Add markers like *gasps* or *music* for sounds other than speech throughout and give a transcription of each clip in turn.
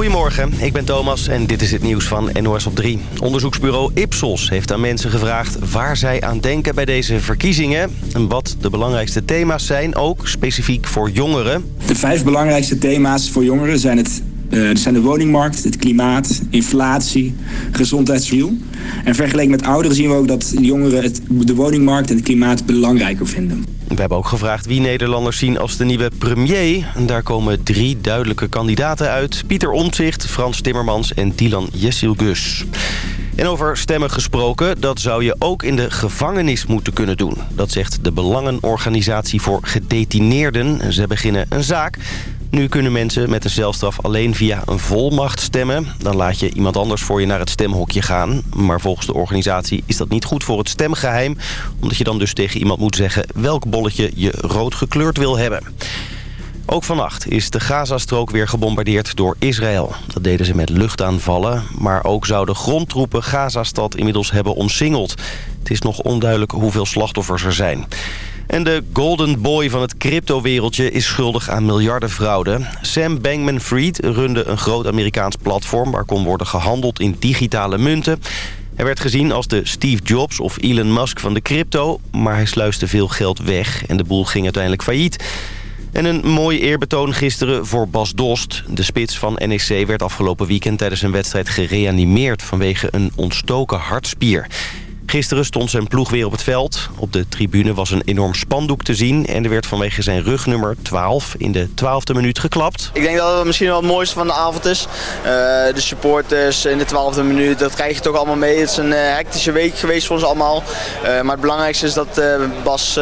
Goedemorgen, ik ben Thomas en dit is het nieuws van NOS op 3. Onderzoeksbureau Ipsos heeft aan mensen gevraagd waar zij aan denken bij deze verkiezingen. En wat de belangrijkste thema's zijn, ook specifiek voor jongeren. De vijf belangrijkste thema's voor jongeren zijn, het, uh, zijn de woningmarkt, het klimaat, inflatie, gezondheidswiel. En vergeleken met ouderen zien we ook dat jongeren de woningmarkt en het klimaat belangrijker vinden. We hebben ook gevraagd wie Nederlanders zien als de nieuwe premier. Daar komen drie duidelijke kandidaten uit. Pieter Omtzigt, Frans Timmermans en Dylan Jessilgus. En over stemmen gesproken, dat zou je ook in de gevangenis moeten kunnen doen. Dat zegt de Belangenorganisatie voor Gedetineerden. Ze beginnen een zaak. Nu kunnen mensen met een celstraf alleen via een volmacht stemmen. Dan laat je iemand anders voor je naar het stemhokje gaan. Maar volgens de organisatie is dat niet goed voor het stemgeheim. Omdat je dan dus tegen iemand moet zeggen welk bolletje je rood gekleurd wil hebben. Ook vannacht is de Gazastrook weer gebombardeerd door Israël. Dat deden ze met luchtaanvallen. Maar ook zouden grondtroepen Gazastad inmiddels hebben omsingeld. Het is nog onduidelijk hoeveel slachtoffers er zijn. En de golden boy van het cryptowereldje is schuldig aan miljardenfraude. Sam Bankman-Fried runde een groot Amerikaans platform... waar kon worden gehandeld in digitale munten. Hij werd gezien als de Steve Jobs of Elon Musk van de crypto... maar hij sluiste veel geld weg en de boel ging uiteindelijk failliet. En een mooi eerbetoon gisteren voor Bas Dost. De spits van NEC werd afgelopen weekend tijdens een wedstrijd gereanimeerd... vanwege een ontstoken hartspier. Gisteren stond zijn ploeg weer op het veld. Op de tribune was een enorm spandoek te zien... en er werd vanwege zijn rugnummer 12 in de 12e minuut geklapt. Ik denk dat het misschien wel het mooiste van de avond is. Uh, de supporters in de 12e minuut, dat krijg je toch allemaal mee. Het is een uh, hectische week geweest voor ons allemaal. Uh, maar het belangrijkste is dat Bas...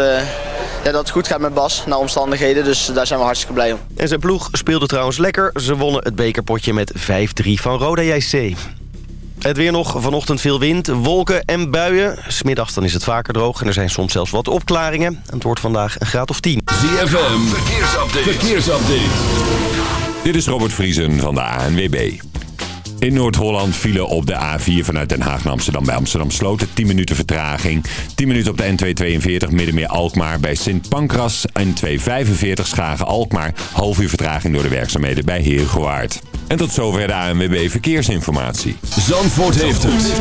Ja, dat het goed gaat met Bas, naar omstandigheden. Dus daar zijn we hartstikke blij om. En zijn ploeg speelde trouwens lekker. Ze wonnen het bekerpotje met 5-3 van Roda JC. Het weer nog, vanochtend veel wind, wolken en buien. Smiddags dan is het vaker droog en er zijn soms zelfs wat opklaringen. Het wordt vandaag een graad of 10. ZFM, verkeersupdate. verkeersupdate. Dit is Robert Vriesen van de ANWB. In Noord-Holland vielen op de A4 vanuit Den Haag naar Amsterdam bij Amsterdam Sloten. 10 minuten vertraging. 10 minuten op de N242 Middenmeer Alkmaar bij Sint Pancras. N245 Schagen Alkmaar. Half uur vertraging door de werkzaamheden bij Heergewaard. En tot zover de ANWB Verkeersinformatie. Zandvoort heeft het.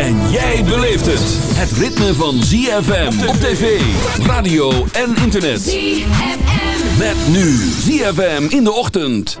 En jij beleeft het. Het ritme van ZFM op tv, radio en internet. ZFM. Met nu ZFM in de ochtend.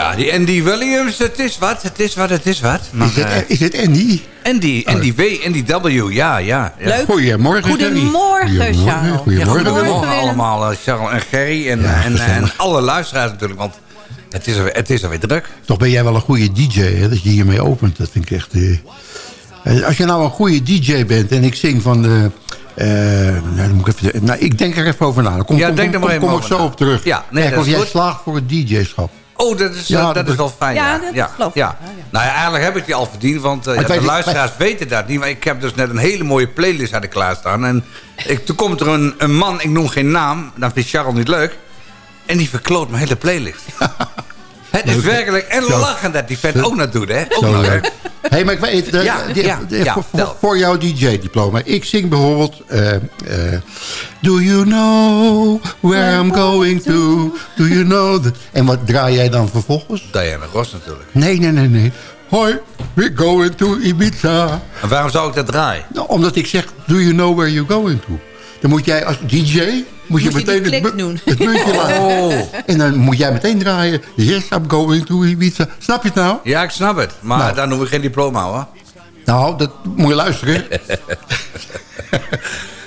Ja, die Andy Williams, het is wat, het is wat, het is wat. Maar, is, het, uh, is het Andy? Andy, Andy W, Andy W, ja, ja. ja. Leuk. Goedemorgen, Goedemorgen, Charles. Goedemorgen, ja, goedemorgen allemaal, uh, Charles en Gerry en, ja, en, en, alle luisteraars natuurlijk, want het is, alweer, het is alweer druk. Toch ben jij wel een goede DJ, hè, dat je hiermee opent. Dat vind ik echt... Uh, als je nou een goede DJ bent en ik zing van... de uh, nou, moet ik, even, nou, ik denk er even over na. Kom, ja, kom, denk kom, er maar kom, kom ik zo na. op terug. Ja, nee, Kijk, dat of is jij slaagt voor het DJ-schap. Oh, dat is, Ja, uh, dat dat is wel fijn. Ja, Ja, dat ja. geloof ik. ja. Ja, ja. Nou ja, eigenlijk heb ik die al verdiend, want uh, weet de luisteraars weten dat niet. Maar ik heb dus net een hele mooie playlist hadden klaarstaan. En ik, toen komt er een, een man, ik noem geen naam, dan vindt Charles niet leuk. En die verkloot mijn hele playlist. *laughs* Het is werkelijk, en Zo. lachen dat die vent ook naar doet, hè. Ook nog, leuk. hey, maar ik weet, eh, Ja, die- ja, die- ja, voor, tel. voor, voor jouw DJ-diploma. Ik zing bijvoorbeeld... eh, eh, Do you know where I'm going to? Do you know that? En wat draai jij dan vervolgens? Diana Ross natuurlijk. Nee, nee, nee, nee. Hoi, we're going to Ibiza. En waarom zou ik dat draaien? Nou, omdat ik zeg, do you know where you're going to? Dan moet jij als DJ... Moet je Moet je meteen het, doen. het muntje laten. *laughs* Oh. En dan moet jij meteen draaien. Yes, I'm going to Ibiza. Snap je het nou? Ja, ik snap het. Maar Nou. dan hoef ik geen diploma, hoor. Nou, dat moet je luisteren. *laughs*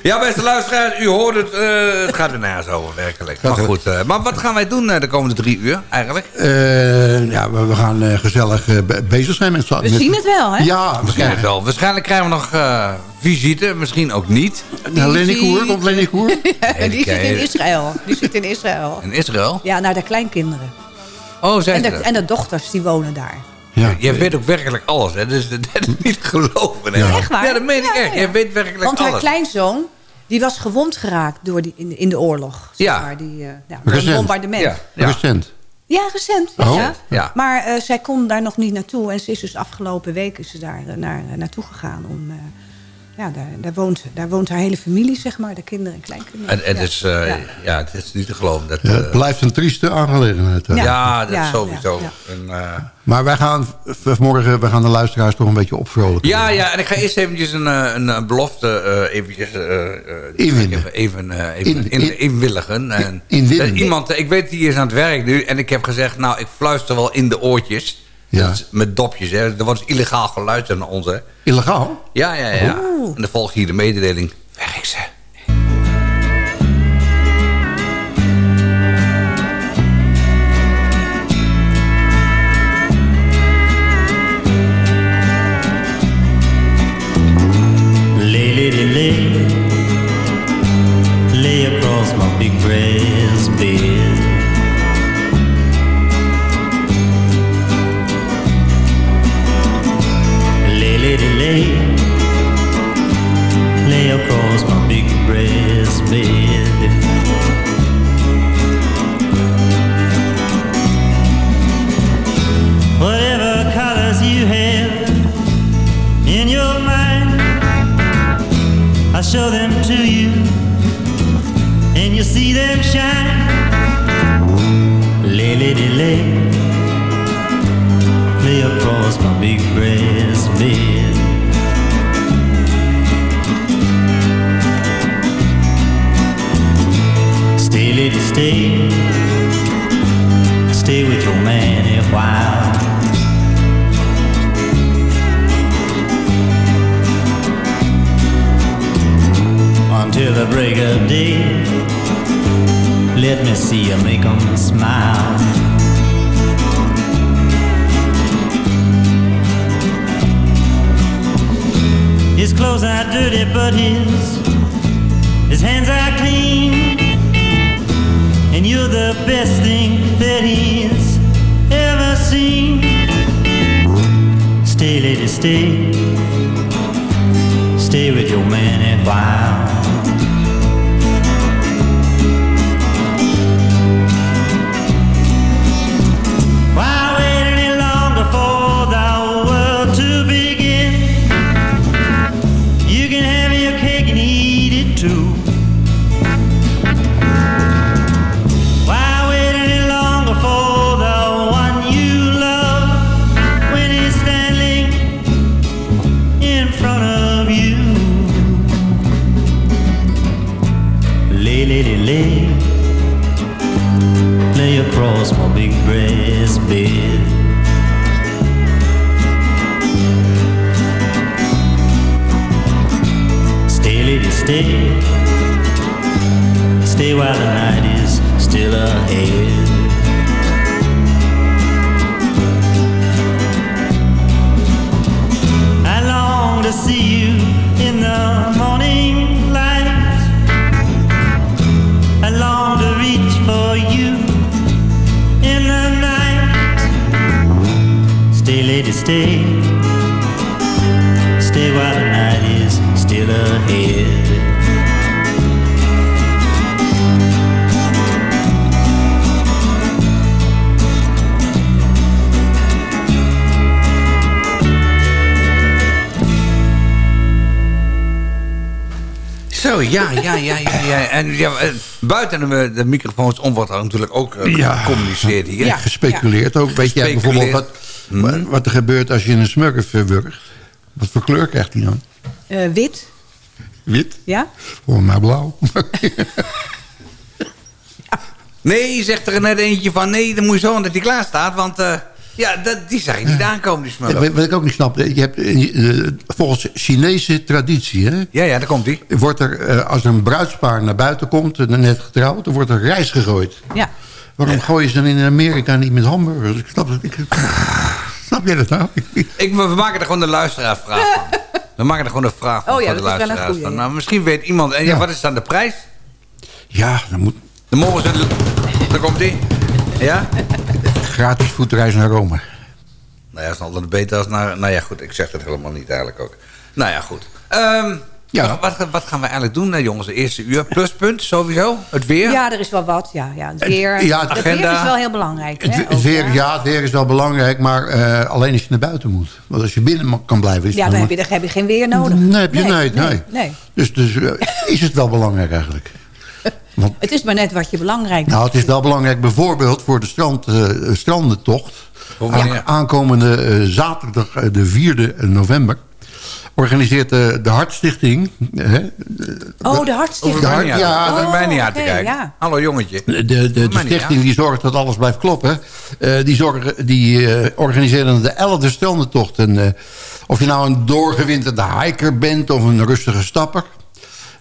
Ja, beste luisteraars, u hoort het. eh, het gaat er nergens over, werkelijk. Maar goed, eh, maar wat gaan wij doen eh, de komende drie uur, eigenlijk? Eh, ja, we, we gaan eh, gezellig eh, be- bezig zijn met... We zien het wel, hè? Ja, we Misschien het wel. Waarschijnlijk krijgen we nog eh, visite, misschien ook niet. Nou, Lenny Koer, komt Lenny Koer? *laughs* En die zit in Israël. Die zit in Israël. In Israël? Ja, naar de kleinkinderen. Oh, zijn En de, en de dochters, die wonen daar. Ja. Jij weet ook werkelijk alles, hè? Dus *laughs* dat is niet geloven, hè? Ja. Echt waar? Ja, dat meen ik Ja, echt. ja. Jij weet werkelijk Want haar alles. kleinzoon, die was gewond geraakt door die, in, de- in de oorlog. Zeg Ja. maar, die, eh, ja, door een Recent. bombardement. Ja, Ja, ja. Recent. recent. Oh. Ja. Ja. Maar eh, zij kon daar nog niet naartoe. En ze is dus afgelopen week is ze daar eh, naar, naartoe gegaan. Om, eh, ja, daar, daar, woont, daar woont haar hele familie, zeg maar. De kinderen en kleinkinderen. En, en ja. het, is, eh, Ja. ja. het is niet te geloven. Dat, Ja, eh, het blijft een trieste aangelegenheid. hè. Ja. ja, dat Ja, sowieso. ja, En, eh, Maar wij gaan vanmorgen we gaan de luisteraars toch een beetje opvrolijken. ja, ja, en ik ga eerst eventjes een, een, belofte eh, eventjes, eh, eh. Even, even, eh, even In- in, in- inwilligen. En, iemand, ik weet, die is aan het werk nu. En ik heb gezegd, nou, ik fluister wel in de oortjes. Ja. Met dopjes, hè. Er wordt illegaal geluisterd naar ons, hè. Illegaal? Ja, ja, ja. En dan volgt hier de mededeling. Werk ze. Lay, lady, lay, lay across my big brass bed. Stay, lady, stay, stay with your man a while. until the break of day. Let me see you make 'em smile. Clothes are dirty, but his his hands are clean. And you're the best thing that he's ever seen. Stay, lady, stay. Stay with your man and while. Ja, ja, ja, ja. ja. En ja, eh, buiten de, de microfoons om wordt er natuurlijk ook eh, Ja. gecommuniceerd hier. Ja. Gespeculeerd ook. Weet jij bijvoorbeeld wat, Gespeculeerd. wat er gebeurt als je een smurf verwurgt? Wat voor kleur krijgt hij dan? Eh, wit, Wit? ja? Voor mij blauw. *laughs* Nee, zegt er net eentje van... nee, dan moet je zo dat hij klaar staat, want... eh, Ja, dat, die zag ik niet aankomen, die Ja, smurf. wat, wat ik ook niet snap, je hebt, eh, volgens Chinese traditie... Hè, Ja, ja, daar komt die. wordt er, eh, als er een bruidspaar naar buiten komt, eh, net getrouwd... dan wordt er rijst gegooid. Ja. Waarom gooien ze dan in Amerika niet met hamburgers? Ik snap het. Ik, *laughs* snap jij dat nou? Ik, we maken er gewoon de luisteraarsvraag van. *laughs* We maken er gewoon een vraag van Oh ja, voor de luisteraars. goeie, van. ja. Nou, misschien weet iemand... En ja, Ja. wat is dan de prijs? Ja, dan moet Dan mogen ze... Daar komt die. Ja? Gratis voetreis naar Rome. Nou ja, dat is altijd beter als naar... Nou ja, goed, ik zeg het helemaal niet eigenlijk ook. Nou ja, goed. Ehm, Ja. wat, wat, wat gaan we eigenlijk doen, hè, jongens? De eerste uur. Pluspunt, sowieso. Het weer. Ja, er is wel wat. Ja, ja. Het weer, ja, het het agenda. weer is wel heel belangrijk. Het, hè, het weer, ja. ja, het weer is wel belangrijk, maar eh, alleen als je naar buiten moet. Want als je binnen kan blijven... Is Ja, dan heb je, dan heb je geen weer nodig. Nee, heb je, nee, nee. nee, nee. Dus, dus eh, is het wel belangrijk eigenlijk. Want, Het is maar net wat je belangrijk nou, het is wel belangrijk bijvoorbeeld voor de strand, eh, strandentocht. Aankomende eh, zaterdag, eh, de 4e november... organiseert de Hartstichting... Oh, de mij Ja, oh, mij niet aan te kijken. ja. Hallo, jongetje. De, de, de, stichting die zorgt dat alles blijft kloppen. eh, die zorgen, die eh, organiseren de 11e strandentocht. En, eh, of je nou een doorgewinterde hiker bent of een rustige stapper.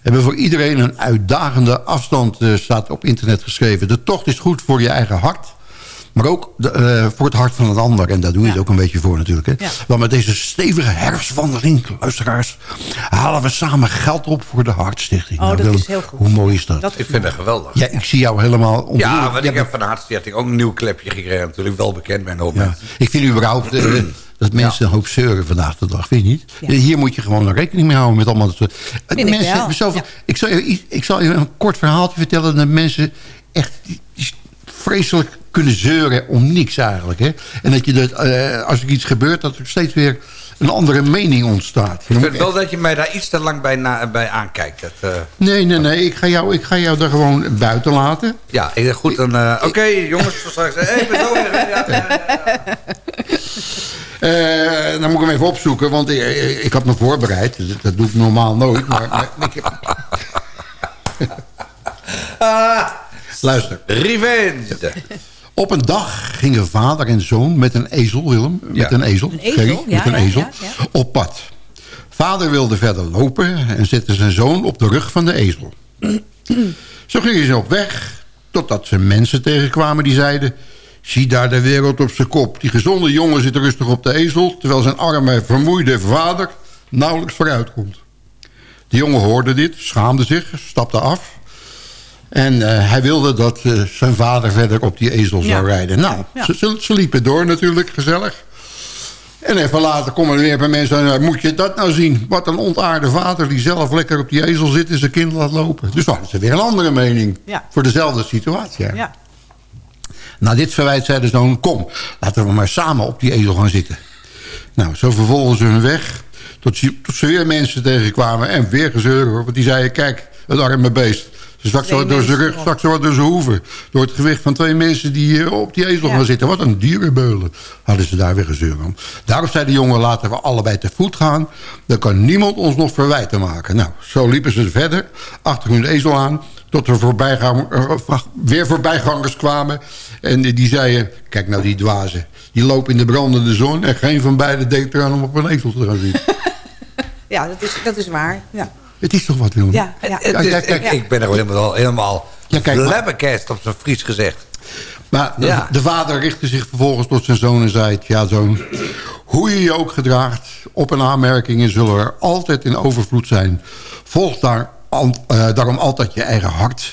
Hebben voor iedereen een uitdagende afstand, eh, staat op internet geschreven. De tocht is goed voor je eigen hart. Maar ook de, eh, voor het hart van een ander. En daar doe je het ook een beetje voor natuurlijk. Hè? Ja. Want met deze stevige herfstwandeling, luisteraars... halen we samen geld op voor de Hartstichting. Oh, Nou, dat Willem, is heel goed. Hoe mooi is dat? Dat Ik vind het geweldig. Ja, ik zie jou helemaal ontroerd. Ja, want ik heb van de Hartstichting ook een nieuw klepje gekregen. Natuurlijk wel bekend bij een hoop Ja. mensen. Ik vind überhaupt eh, *clears throat* dat mensen een hoop zeuren vandaag de dag, vind je niet? Ja. Hier moet je gewoon rekening mee houden met allemaal dat soort... Eh, Vind ik mensen zoveel, ja. ik, zal je, ik zal je een kort verhaaltje vertellen... dat mensen echt die- die vreselijk kunnen zeuren om niks eigenlijk. Hè? En dat je dat, eh, als er iets gebeurt, dat er steeds weer een andere mening ontstaat. Ik vind wel dat je mij daar iets te lang bij, na, bij aankijkt. Dat, eh, Nee, nee, nee. Ik ga, jou, ik ga jou daar gewoon buiten laten. ja, ik- goed dan... eh, Oké, jongens. Hey, ik ben zo Eh, dan moet ik hem even opzoeken, want ik, ik, had me voorbereid. Dat, dat doe ik normaal nooit. Maar, maar ik heb- *laughs* Ah, Luister. Revenge. Op een dag gingen vader en zoon met een ezel, Willem. Met een ezel. Een ezel, ja, met een ja, ezel. ja, ja. Op pad. Vader wilde verder lopen en zette zijn zoon op de rug van de ezel. *clears throat* Zo gingen ze op weg, totdat ze mensen tegenkwamen die zeiden... Zie daar de wereld op zijn kop. Die gezonde jongen zit rustig op de ezel... terwijl zijn arme, vermoeide vader nauwelijks vooruit komt. De jongen hoorde dit, schaamde zich, stapte af... En eh, hij wilde dat eh, zijn vader verder op die ezel zou rijden. Nou, Ja. ze, ze, ze liepen door natuurlijk, gezellig. En even later komen er weer bij mensen... en, eh, moet je dat nou zien? Wat een ontaarde vader die zelf lekker op die ezel zit... en zijn kind laat lopen. Dus hadden ze weer een andere mening. Ja. Voor dezelfde situatie. Ja. Na dit verwijt zei de zoon... kom, laten we maar samen op die ezel gaan zitten. Nou, zo vervolgen ze hun weg... tot ze, tot ze weer mensen tegenkwamen... en weer gezeur hoor. Want die zeiden, kijk, het arme beest... Ze stak zo door zijn rug, wat door zijn hoeven. Door het gewicht van twee mensen die eh, op die ezel Ja. gaan zitten. Wat een dierenbeulen. Hadden ze daar weer gezeur om. Daarop zei de jongen, laten we allebei te voet gaan. Dan kan niemand ons nog verwijten maken. Nou, zo liepen ze verder. Achter hun ezel aan. Tot er voorbijgang, eh, weer voorbijgangers kwamen. En die zeiden, kijk nou die dwazen. Die lopen in de brandende zon. En geen van beiden denkt eraan om op een ezel te gaan zitten. *laughs* Ja, dat is, dat is waar. Ja. Het is toch wat, Willem? Ja, ja. Kijk. ik, ik ben er helemaal, helemaal Ja, kijk, op zijn Fries gezegd. Maar de, Ja. de vader richtte zich vervolgens tot zijn zoon en zei... ja, zoon, hoe je je ook gedraagt... op- en aanmerkingen zullen er altijd in overvloed zijn. Volg daar, an- eh, daarom altijd je eigen hart...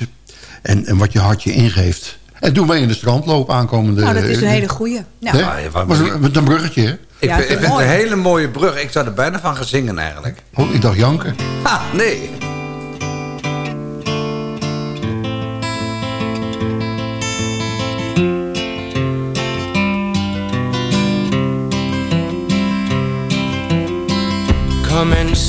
En, en wat je hart je ingeeft. En doe mee in de strandloop aankomende... Nou, dat is een eh, hele goeie. Ja. hè? Ja, Was een, met een bruggetje, hè? Ik, Ja, vind, het ik is vind het een hele mooie brug. Ik zou er bijna van gaan zingen eigenlijk. Oh, ik dacht janken. Ha, nee.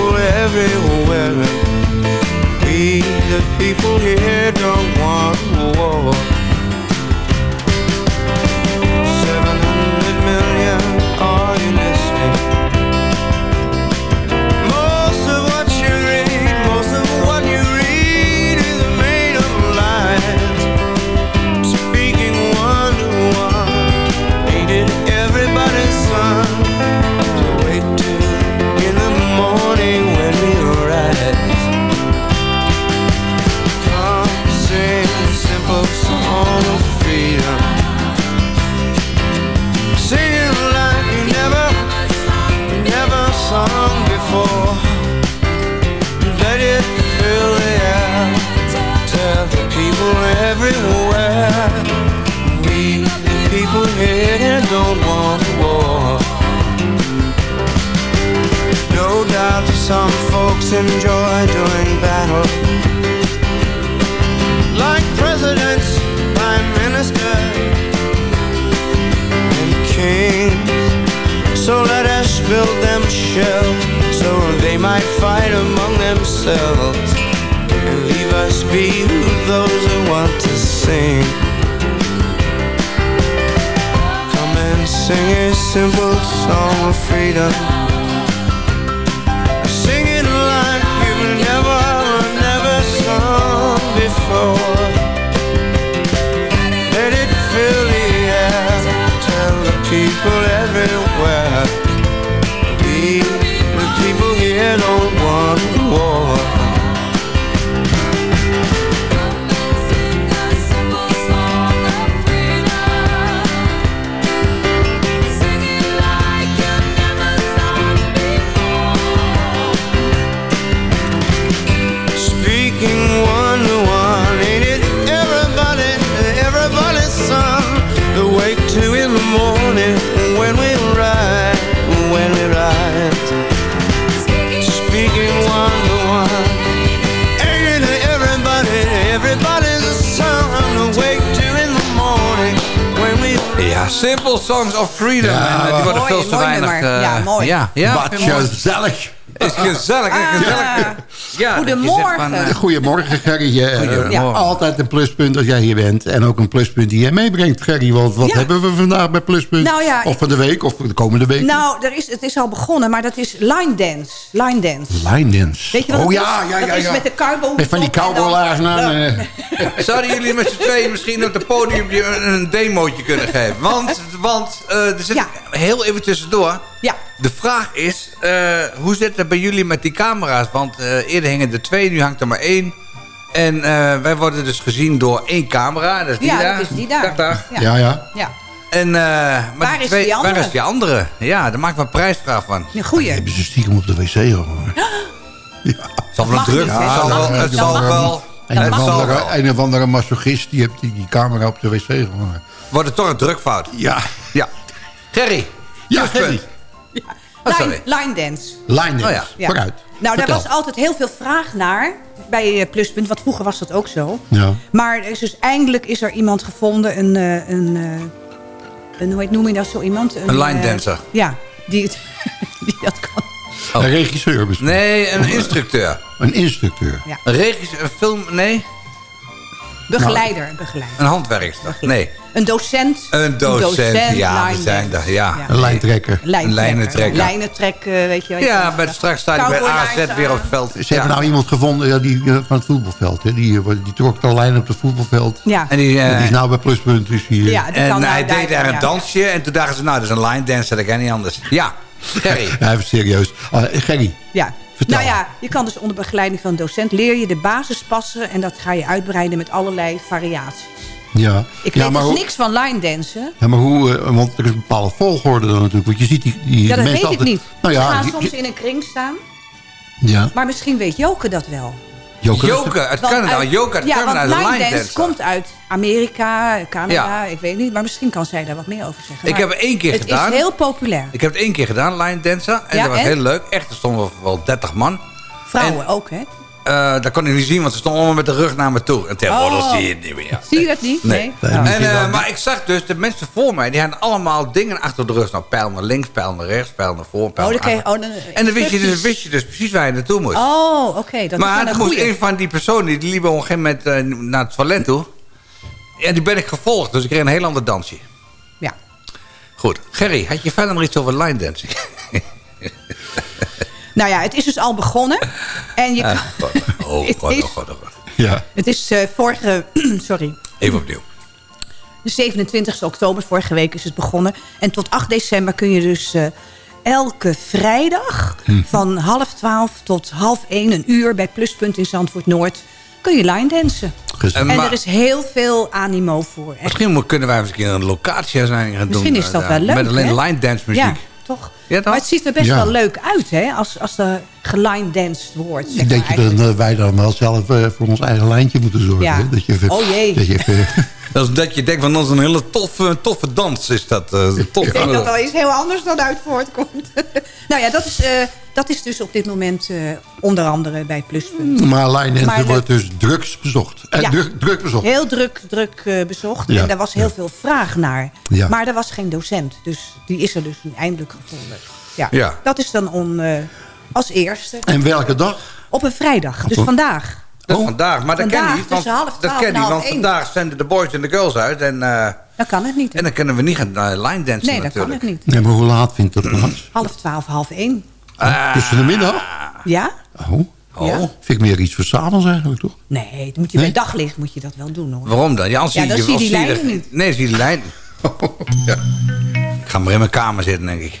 People everywhere. We, the people here, don't want war. Enjoy doing battle. Like presidents, prime ministers, and kings. So let us build them shells so they might fight among themselves and leave us be those who want to sing. Come and sing a simple song of freedom. People everywhere. Songs of Freedom. Ja, en eh, die worden mooi, veel te mooi weinig... eh, Ja, mooi. Ja, ja, Wat gezellig. is gezellig. hè, gezellig. Ja, Goedemorgen. van, eh, Goedemorgen, Gerry. Eh, Goedemorgen. ja, Altijd een pluspunt als jij hier bent. En ook een pluspunt die jij meebrengt, Gerry. Want wat Ja. hebben we vandaag bij Pluspunt? Nou ja, of van de week, of de komende week? Nou, er is, het is al begonnen, maar dat is line dance. Line dance. Line dance. Weet je wat oh ja, is? ja, Dat ja. is ja. met de cowboy Met van die cowboylaarzen aan. Ja. eh. *laughs* Zouden jullie met z'n tweeën misschien op het podium een, een demootje kunnen geven? Want, want eh, er zit Ja. heel even tussendoor. Ja, De vraag is, eh, hoe zit het bij jullie met die camera's? Want eh, eerder hingen er twee, nu hangt er maar één. En eh, wij worden dus gezien door één camera. Dat is die Ja, daar. dat is die daar. Dag, dag. Ja. ja, ja. ja. En, eh, maar Waar die is twee- die andere? Waar is die andere? Ja, daar maak ik wel een prijsvraag van. een goeie. Hebben ze stiekem op de wc gehoord. *gasps* Zal wel druk. het zal wel. Een Het of, zal andere, wel. een of andere masochist die heeft die, die camera op de wc gehoord. Wordt het toch een drukfout? Ja. Ja. Gerry. Ja. Gerry. Oh, Line, dance. Line dance. Oh ja. Ja. Vooruit. Nou, daar was altijd heel veel vraag naar bij eh, Pluspunt. Want vroeger was dat ook zo. Ja. Maar er is dus eindelijk is er iemand gevonden, een, eh, een, eh, een hoe heet, noem je dat zo iemand? Een line dancer. ja, die, het, *laughs* die dat kan. Oh. Een regisseur misschien. Nee, een instructeur. Een instructeur. Ja. Een regisseur, een film, nee. Begeleider, begeleider. Een handwerkster, nee. Een docent. Een docent, ja, we zijn dancer. er, ja. Een lijntrekker. Lijntrekker. lijnentrekker. Lijnentrekken, weet je wel. Ja, maar straks staat hij bij AZ weer op het veld. Ze hebben nou iemand gevonden ja, die, eh, van het voetbalveld. Hè. Die, eh, die trok de lijn op het voetbalveld. Ja. En, die, eh, is nou bij Pluspunt. Dus eh, Ja, die en kan hij deed daar- daar een ja. dansje. En toen dachten ze, nou, dat is een line dance, dat kan niet anders. Ja, Gerry. Ja, even serieus. Uh, Gerry, Ja. Vertel. Nou ja, je kan dus onder begeleiding van een docent... leer je de basispassen en dat ga je uitbreiden met allerlei variaties. Ja. Ik ja, weet maar dus hoe- niks van line dansen. Ja, maar hoe... eh, want er is een bepaalde volgorde dan natuurlijk. Want je ziet die, die Ja, dat mensen weet ik altijd... niet. Nou Ze ja, gaan die- soms in een kring staan. ja. Maar misschien weet Joke dat wel. Joker, Joke uit Want Canada. uit- Joke uit ja, Canada, want line line dance dancer. komt uit Amerika, Canada, Ja. ik weet niet. Maar misschien kan zij daar wat meer over zeggen. Ik Maar heb het één keer het gedaan. is heel populair. Ik heb het één keer gedaan, line dancer. En Ja, dat was en? heel leuk. Echt, er stonden wel 30 man. Vrouwen ook, hè? Eh, dat kon ik niet zien, want ze stonden allemaal met de rug naar me toe. En tegenwoordig Oh. zie je het niet meer. Zie je dat niet? Nee. Nee. Nee. En, eh, maar ik zag dus, de mensen voor mij, die hadden allemaal dingen achter de rug. Nou, pijl naar links, pijl naar rechts, pijl naar voor, pijl Oh, naar achter. oh, dan, En dan wist je, dus, wist je dus precies waar je naartoe moest. Oh, oké. dat is maar dan een moest goeie. een van die personen, die liep op een gegeven moment eh, naar het toilet toe. Ja, die ben ik gevolgd, dus ik kreeg een heel ander dansje. Ja. Goed. Gerry, had je verder nog iets over line dancing? *laughs* Nou ja, het is dus al begonnen. En je kan, Oh, *laughs* Het god, is- oh, god, oh, god. Ja. het is eh, vorige... *clears throat* sorry. Even opnieuw. De 27 oktober, vorige week is het begonnen. En tot 8 december kun je dus eh, elke vrijdag... Hm. van half twaalf tot half één, een uur... bij Pluspunt in Zandvoort Noord... kun je line dansen. Gezellig. En En maar- er is heel veel animo voor. Echt. Misschien kunnen wij eens een keer een locatie zijn gaan doen. Misschien is dat eh, wel leuk, Met alleen hè? line dance muziek. Ja, toch? Ja, toch? Maar het ziet er best Ja. wel leuk uit, hè? Als, als er geline danced wordt. Zeg Ik denk maar, dat eh, wij dan wel zelf eh, voor ons eigen lijntje moeten zorgen. Ja. Dat je even, Oh jee. Dat je even, *laughs* Dat is dat je denkt van dat is een hele toffe, toffe dans is dat. eh, tof. Ik denk dat er iets heel anders dan uit voortkomt. *laughs* nou ja, dat is, eh, dat is dus op dit moment eh, onder andere bij Pluspunt. maar lijnen Maar de- wordt dus drugs bezocht. Eh, Ja. druk, druk bezocht. Heel druk, druk eh, bezocht. Ja. En daar was heel veel vraag naar. Ja. Maar er was geen docent. Dus die is er dus nu eindelijk gevonden. Ja, Ja. dat is dan om, eh, als eerste. En welke dag? Op een vrijdag, dus vandaag. Dat is Oh. vandaag, maar dat ken Vandaag hij. Want, half dat twaalf ken half want vandaag zenden de boys en de girls uit. En, eh, Dat kan het niet. hè? en dan kunnen we niet gaan eh, line dansen nee, dat kan het niet. Nee, maar hoe laat vindt dat plaats? *clears throat* Half twaalf, half één. Ah, Tussen de middag? Ja? Oh, oh. Ja. vind ik meer iets voor s'avonds eigenlijk, toch? Nee, dat moet je Nee? bij daglicht moet je dat wel doen hoor. Waarom dan? Ja, Ja, dan zie je die lijnen niet. Nee, zie je die lijn. *laughs* ja. Ik ga maar in mijn kamer zitten, denk ik.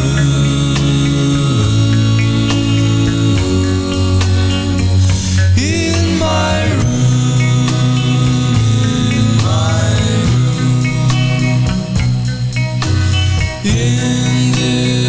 In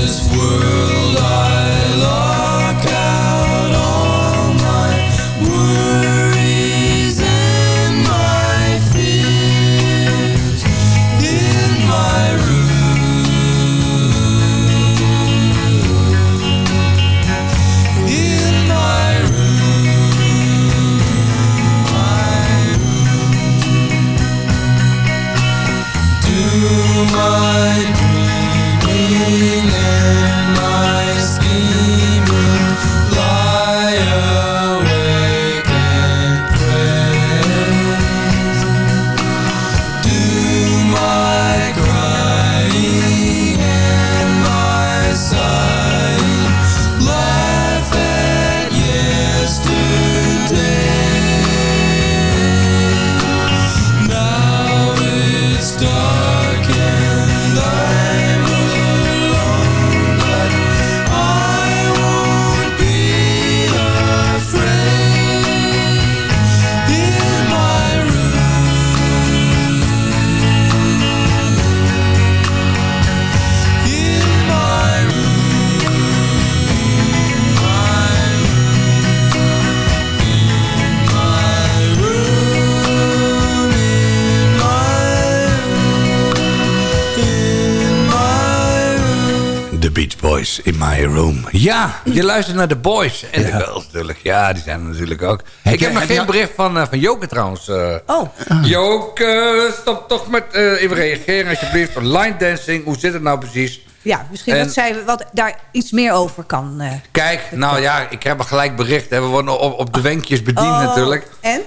Ja, je luistert naar de boys en de girls natuurlijk. Ja, die zijn er natuurlijk ook. Heb ik je- heb nog heb geen bericht van, eh, van Joke trouwens. eh. Oh, Joke, stop toch met eh, even reageren alsjeblieft. Line dancing, hoe zit het nou precies? ja, misschien En- dat zij wat daar iets meer over kan. eh. Kijk, nou ja, ik heb een gelijk bericht. Hè. We worden op, op de wenkjes bediend Oh, natuurlijk. En?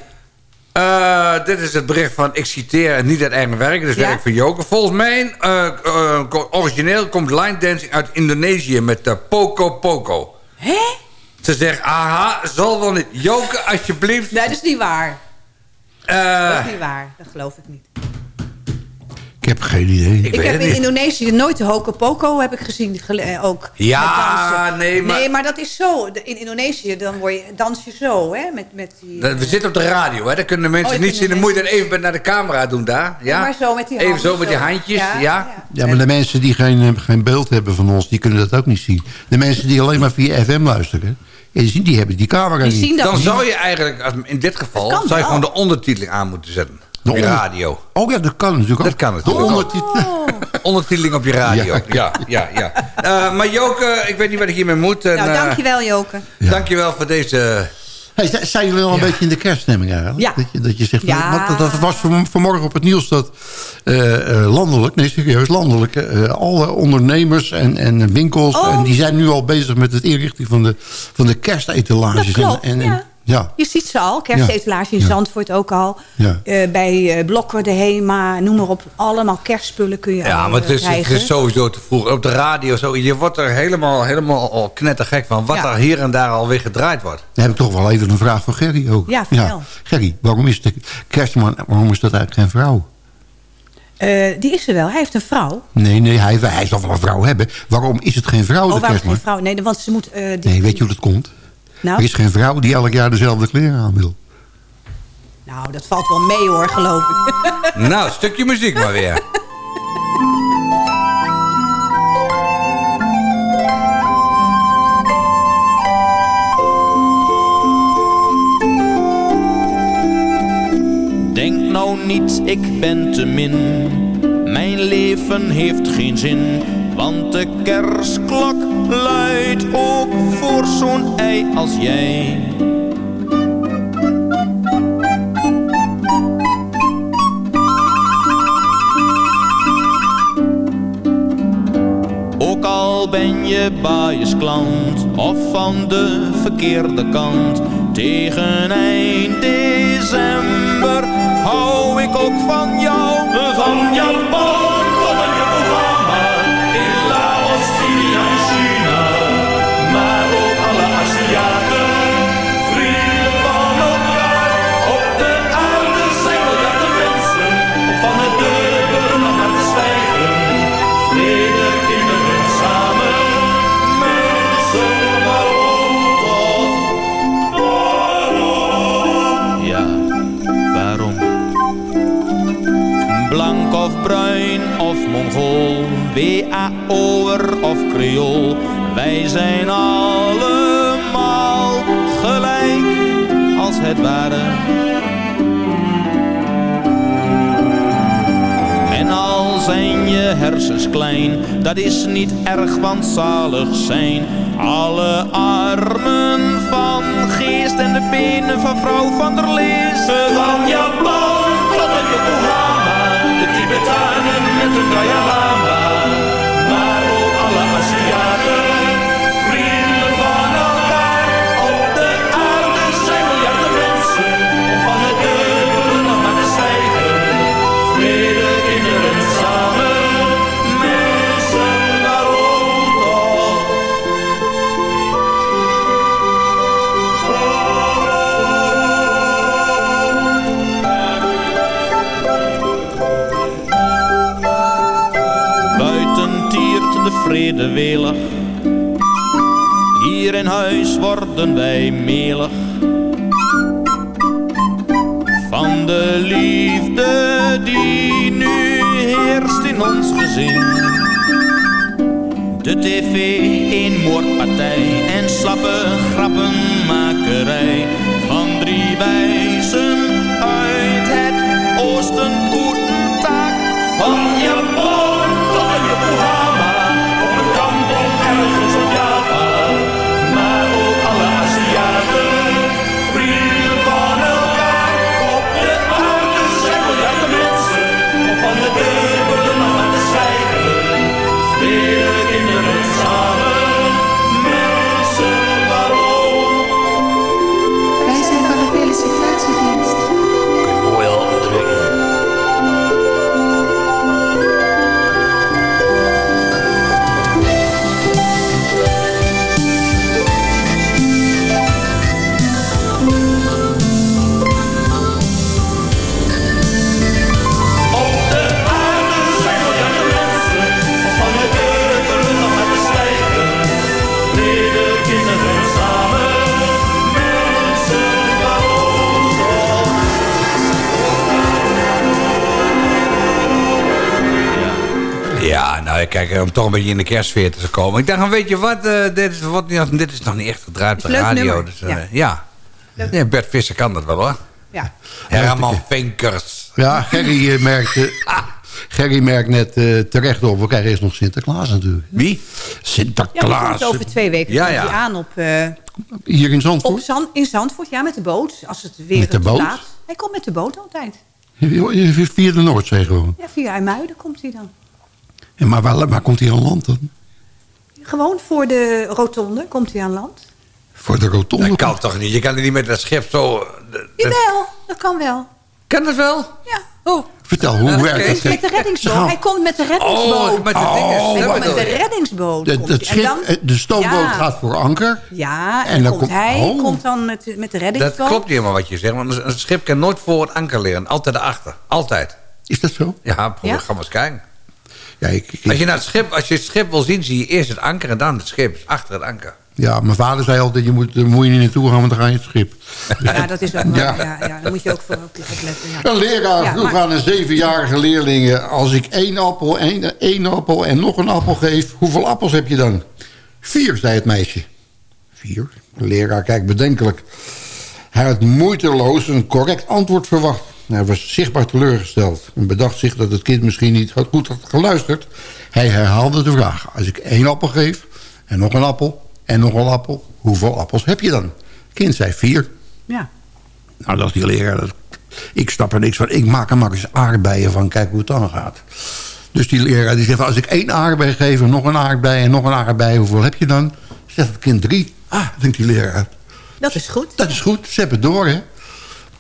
Eh, dit is het bericht van, ik citeer niet uit eigen werk, dus Ja? werk van Joker. Volgens mij, eh, eh, origineel komt line dancing uit Indonesië met de Poco Poco. Hè? Ze zegt, aha, zal wel niet. Joker, alsjeblieft. Nee, dat is niet waar. Eh, Dat is niet waar. Dat geloof ik niet. Ik heb geen idee. ik heb in niet. Indonesië nooit de Hoko Poko heb ik gezien gele- eh, ook. Ja, nee, maar- Nee, maar dat is zo. In Indonesië dan word je, dans je zo, hè? Met, met die, We zitten op de radio, hè? Dat kunnen de mensen Oh, niet zien. Dan moet je dan even naar de camera doen daar. Ja? maar zo met die Even handen zo met die zo. handjes, ja. Ja, Ja, maar de mensen die geen, eh, geen beeld hebben van ons, die kunnen dat ook niet zien. De mensen die alleen maar via FM luisteren, ja, die, die hebben die camera Die niet. Dan zou je eigenlijk, in dit geval, zou je gewoon de ondertiteling aan moeten zetten. De op je radio. Oh ja, dat kan natuurlijk ook. Dat kan De natuurlijk ook. ondertitel. Ondertiteling op je radio. Ja. Ja, ja, ja. Eh, maar Joke, ik weet niet wat ik hiermee moet. En, Nou, eh, dankjewel Joke. Dankjewel voor deze... Hey, zijn jullie wel een beetje in de kerststemming eigenlijk? Ja. Dat, je, dat je zegt, Ja. want dat, dat was van, vanmorgen op het nieuws dat eh, eh, landelijk, nee serieus landelijk, eh, alle ondernemers en, en winkels, Oh. en die zijn nu al bezig met het inrichten van de, van de kerstetalages. Dat klopt, en, en, ja. Ja. Je ziet ze al. Kerstetalage in Ja. Zandvoort ook al. Ja. Eh, bij eh, Blokker, de Hema, noem maar op. Allemaal kerstspullen kun je Ja, al, maar het is, het krijgen. is sowieso te vroeg. Op de radio, zo, je wordt er helemaal, helemaal al knettergek van... wat Ja. er hier en daar alweer gedraaid wordt. Dan heb ik toch wel even een vraag voor Gerry ook. Ja, vertel. Gerry, waarom is de kerstman, waarom is dat eigenlijk geen vrouw? Eh, die is er wel. Hij heeft een vrouw. Nee, nee, hij, hij zal wel een vrouw hebben. Waarom is het geen vrouw, Oh, de waarom kerstman? geen vrouw? Nee, want ze moet... eh, die, Nee, weet je hoe dat komt? Nou, Er is geen vrouw die elk jaar dezelfde kleren aan wil. nou, dat valt wel mee hoor, geloof ik. *laughs* nou, stukje muziek maar weer. Denk nou niet, ik ben te min. Mijn leven heeft geen zin. Want de kerstklok luidt ook voor zo'n ei als jij. Ook al ben je klant of van de verkeerde kant. Tegen eind december hou ik ook van jou. Van Japan Mongool, WAO'er of Creool. Wij zijn allemaal gelijk als het ware. En al zijn je hersens klein, dat is niet erg, want zalig zijn alle armen van geest en de benen van vrouw van der Lees. Van Japan tot en Yokohama, de Tibetanen met hun Hier in huis worden wij melig. Van de liefde die nu heerst in ons gezin. De tv een moordpartij en slappe grappenmakerij. Van drie wijzen Kijk, om toch een beetje in de kerstsfeer te komen. Ik dacht, van, weet je wat, eh, dit, is, wat niet- dit is nog niet echt gedraaid op de radio. Dus, eh, ja. ja. ja. Bert Visser kan dat wel hoor. Ja. Herman Vinkers. Ja, Gerry eh, merkt, *laughs* Gerry merkt net eh, terecht op. We krijgen eerst nog Sinterklaas natuurlijk. Wie? Ja, Sinterklaas. komt over twee weken Ja, komt ja. die aan op, eh, Hier in op Zandvoort? Zand, in Zandvoort. Ja, met de boot. Als het weer Met de boot? Hij komt met de boot altijd. Via de Noordzee gewoon. Ja, via IJmuiden komt hij dan. Ja, maar waar, waar komt hij aan land dan? Gewoon voor de rotonde komt hij aan land. Voor de rotonde? Dat kan toch niet? Je kan er niet met dat schip zo... de- de- Jawel, dat kan wel. Kan dat wel? Ja. Oh. Vertel, hoe werkt oké. dat? Met de reddingsboot. Gaan- Hij komt met de reddingsboot. Oh, met de dingen. Oh, Hij Dat komt met de reddingsboot. De, het hij. schip, En dan- eh, de stoomboot Ja. gaat voor anker. Ja, en, En dan komt komt- hij oh. komt dan met, de- met de Dat reddingsboot. klopt niet helemaal wat je zegt. Want een schip kan nooit voor het anker leren. Altijd erachter. Altijd. Is dat zo? Ja, probeer, Ja? ga maar eens kijken. Ja, ik, ik- Als je, naar het schip, als je het schip wil zien, zie je eerst het anker en dan het schip. Achter het anker. ja, mijn vader zei altijd, je moet, daar moet je niet naartoe gaan, want dan ga je het schip. Ja, dat is ook wel. Ja. Ja. Ja, daar moet je ook voor op. Ja. Een leraar Ja, vroeg maar- aan een zevenjarige leerlingen... als ik één appel, één, één appel en nog een appel geef... hoeveel appels heb je dan? Vier, zei het meisje. Vier? De leraar kijkt bedenkelijk. Hij had moeiteloos een correct antwoord verwacht. Hij was zichtbaar teleurgesteld... en bedacht zich dat het kind misschien niet had- goed had geluisterd. Hij herhaalde de vraag. Als ik één appel geef en nog een appel en nog een appel... hoeveel appels heb je dan? Het kind zei vier. Ja. Nou, dacht die leraar, dat, ik snap er niks van. Ik maak er maar eens aardbeien van, kijk hoe het dan gaat. Dus die leraar die zegt, als ik één aardbei geef... en nog een aardbei en nog een aardbei, hoeveel heb je dan? Zegt het kind drie. Ah, denkt die leraar, Dat is goed. dat is goed, zet het door, hè.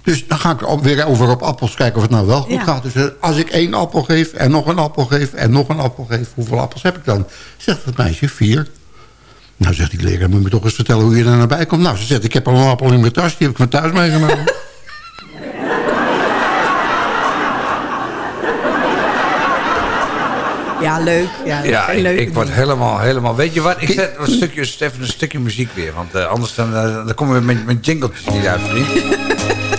Dus dan ga ik op- weer over op appels kijken of het nou wel goed Ja. gaat. Dus eh, als ik één appel geef en nog een appel geef en nog een appel geef... hoeveel appels heb ik dan? Zegt het meisje, vier. Nou, zegt die leraar, moet je me toch eens vertellen hoe je er naar bij komt. Nou, ze zegt, ik heb al een appel in mijn tas, die heb ik van thuis meegenomen. *laughs* Ja, leuk. Ja, ik, leuk. ik word helemaal, helemaal... Weet je wat? Ik zet een stukje, even een stukje muziek weer. Want eh, anders dan, eh, dan komen we met, met jingletjes niet uit, vriend. *laughs*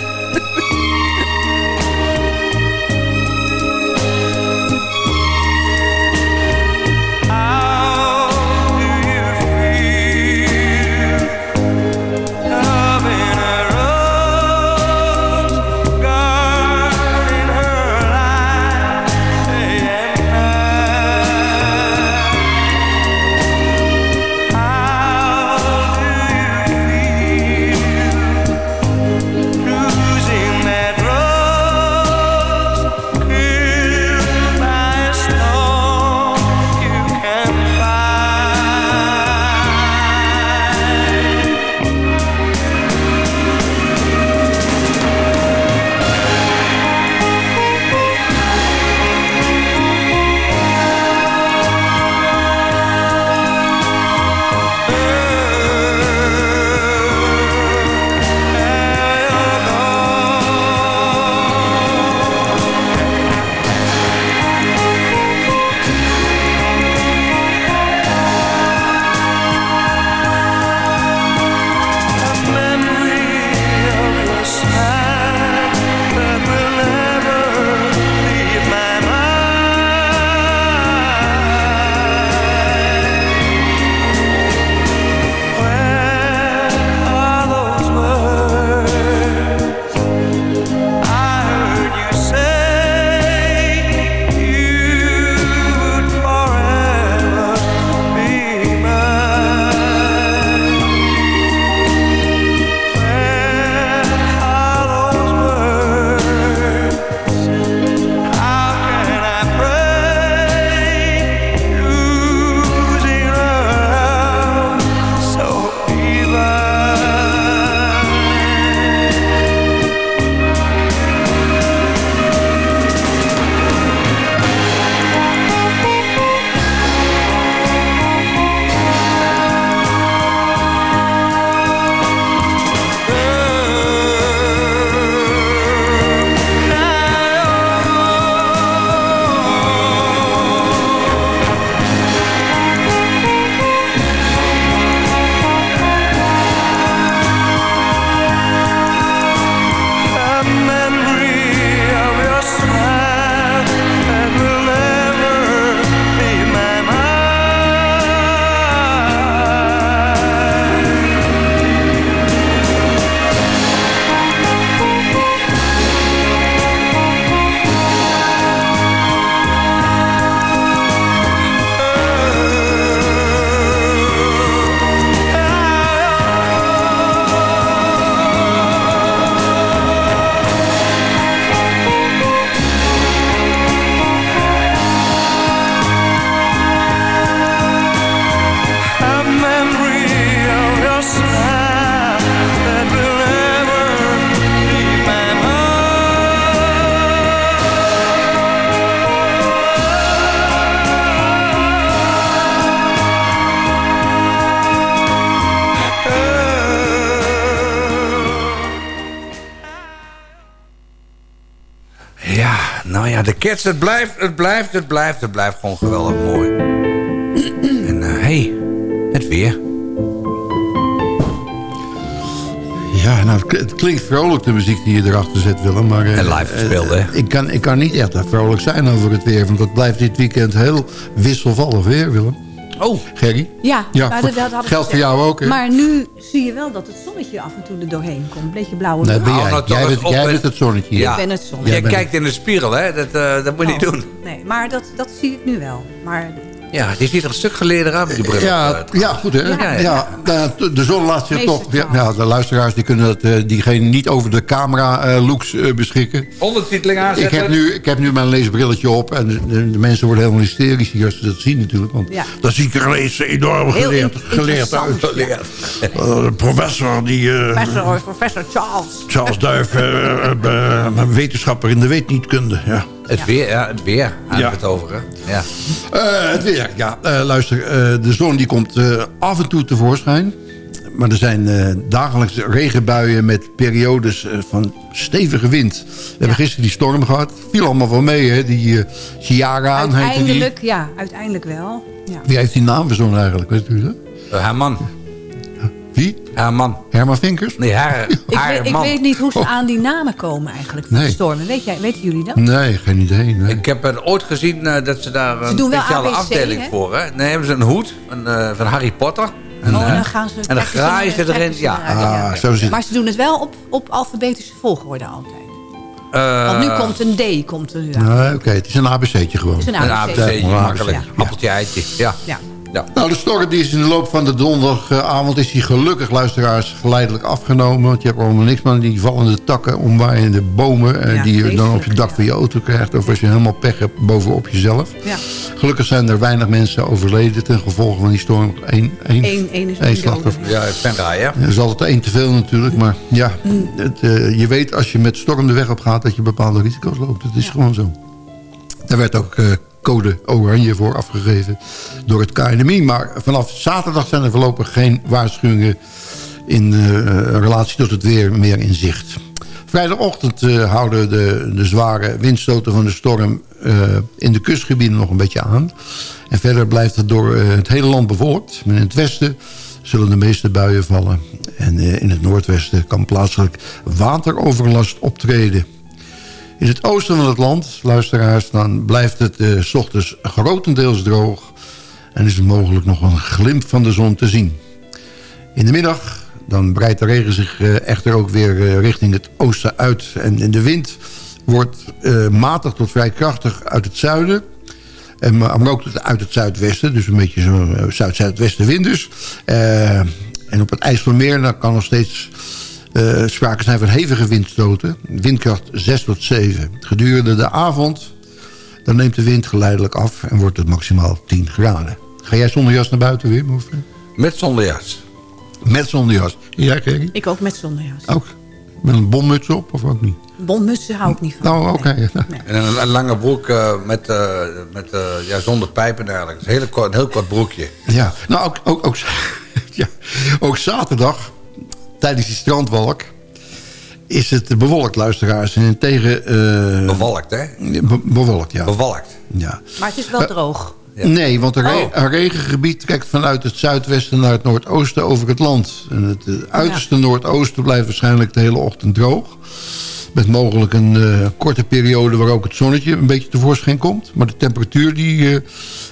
de Cats, het blijft, het blijft, het blijft, het blijft gewoon geweldig mooi. *clears throat* En hé, hey, het weer. Ja, nou, het, klinkt vrolijk, de muziek die je erachter zet, Willem. Maar, eh, En live gespeeld, hè? eh, ik, kan, ik kan niet echt vrolijk zijn over het weer. Want het blijft dit weekend heel wisselvallig weer, Willem. Oh. Gerry? Ja, Ja, nou, voor- dat, dat had geldt voor jou ook, hè? Maar nu zie je wel dat het zonnetje af en toe er doorheen komt. Een beetje blauwe Nee, lucht. ben Nou, jij. nou, bent, jij bent het zonnetje. Ja. Ik ben het zonnetje. Jij kijkt in de spiegel, hè? Dat, eh, dat moet je niet Oh, doen. Nee, maar dat, dat zie ik nu wel. Maar Ja, die ziet er een stuk geleden met die bril. Ja, ja, goed hè. Ja, Ja, ja. de- de zon laat zich toch... Ja, ja, de luisteraars die kunnen dat, eh, diegene niet over de camera eh, looks eh, beschikken. Ondertiteling Ik aanzetten. heb, nu, ik heb nu mijn leesbrilletje op en de, mensen worden helemaal hysterisch hier als ze dat zien natuurlijk. Want zie ik er ineens enorm Heel geleerd, geleerd uit. de professor, die, professor, professor Charles. Charles Duif, een wetenschapper in de weetnietkunde. Ja. Het weer, ja, het weer. Hebben we het over, hè? Ja. Eh, het weer, ja. Eh, luister, eh, de zon die komt eh, af en toe tevoorschijn. Maar er zijn eh, dagelijks regenbuien met periodes van stevige wind. We hebben gisteren die storm gehad. Viel allemaal wel mee, hè. Die uh, Ciara heette die. Uiteindelijk, ja, uiteindelijk wel. Ja. Wie heeft die naam verzonnen eigenlijk, weet u dat? Uh, Herman. Wie? Herman. Herman Vinkers? Nee, haar, *laughs* Ik, haar weet, ik man. weet niet hoe ze Oh. aan die namen komen eigenlijk Nee. de stormen. Weet jij, weten jullie dat? Nee, geen idee. Nee. Ik heb er ooit gezien eh, dat ze daar een doen wel speciale ABC, afdeling hè? voor hè? Nee, hebben ze een hoed van, eh, van Harry Potter. En, Oh, eh, dan gaan ze, en dan ze graaien ze erin. ze Ja. Ah, zo zit Maar ze doen het wel op, op alfabetische volgorde altijd. Eh, Want nu komt een D komt er nu aan. Oké, het is een ABC'tje gewoon. Het is een Een ABC. ABC, Ja, makkelijk. ja. Appeltje, eitje. Ja. Ja. Ja. Nou, de storm die is in de loop van de donderdagavond... is die gelukkig, luisteraars, geleidelijk afgenomen. Want je hebt allemaal niks van die vallende takken... omwaaiende bomen eh, Ja, die je dan op je dak ja. van je auto krijgt... of als je helemaal pech hebt bovenop jezelf. Ja. Gelukkig zijn er weinig mensen overleden... ten gevolge van die storm. Eén, één, Eén, één is één één slachtoffer. Ja, raaien. Er is altijd één te veel natuurlijk, maar ja, het, eh, je weet als je met storm de weg op gaat... dat je bepaalde risico's loopt. Dat is gewoon zo. Daar werd ook eh, code oranje voor afgegeven door het KNMI. Maar vanaf zaterdag zijn er voorlopig geen waarschuwingen... in eh, relatie tot het weer meer in zicht. Vrijdagochtend eh, houden de, de zware windstoten van de storm... eh, in de kustgebieden nog een beetje aan. En verder blijft het door eh, het hele land bevolkt. In het westen zullen de meeste buien vallen. En eh, in het noordwesten kan plaatselijk wateroverlast optreden. In het oosten van het land, luisteraars, dan blijft het eh, s ochtends grotendeels droog. En is er mogelijk nog een glimp van de zon te zien. In de middag dan breidt de regen zich eh, echter ook weer eh, richting het oosten uit. En, en de wind wordt matig tot vrij krachtig uit het zuiden. En, maar ook uit het zuidwesten. Dus een beetje zo'n zuid-zuidwestenwind dus. En op het IJsselmeer dan kan nog steeds sprake zijn van hevige windstoten. Windkracht 6 tot 7. Gedurende de avond dan neemt de wind geleidelijk af en wordt het maximaal 10 graden. Ga jij zonder jas naar buiten, Wim? Of? eh? Met zonder jas. Met zonder jas. Ja, Kerry? Ik ook met zonnejas. Ook? Met een bommuts op of ook niet? Bommutsen hou ik niet van. Nou, oké. *laughs* En een, een lange broek eh, met, eh, met eh, ja, zonder pijpen eigenlijk. Een, hele kort, een heel kort broekje. Ja, nou ook, ook, ook, *laughs* ja, ook zaterdag, tijdens die strandwalk, is het bewolkt, luisteraars. En tegen... eh, Bewolkt, hè? be- bewolkt, ja. Bewolkt. ja. Maar het is wel droog. Nee, want een, re- Oh. een regengebied trekt vanuit het zuidwesten naar het noordoosten over het land. En het eh, uiterste noordoosten blijft waarschijnlijk de hele ochtend droog. Met mogelijk een eh, korte periode waar ook het zonnetje een beetje tevoorschijn komt. Maar de temperatuur die eh,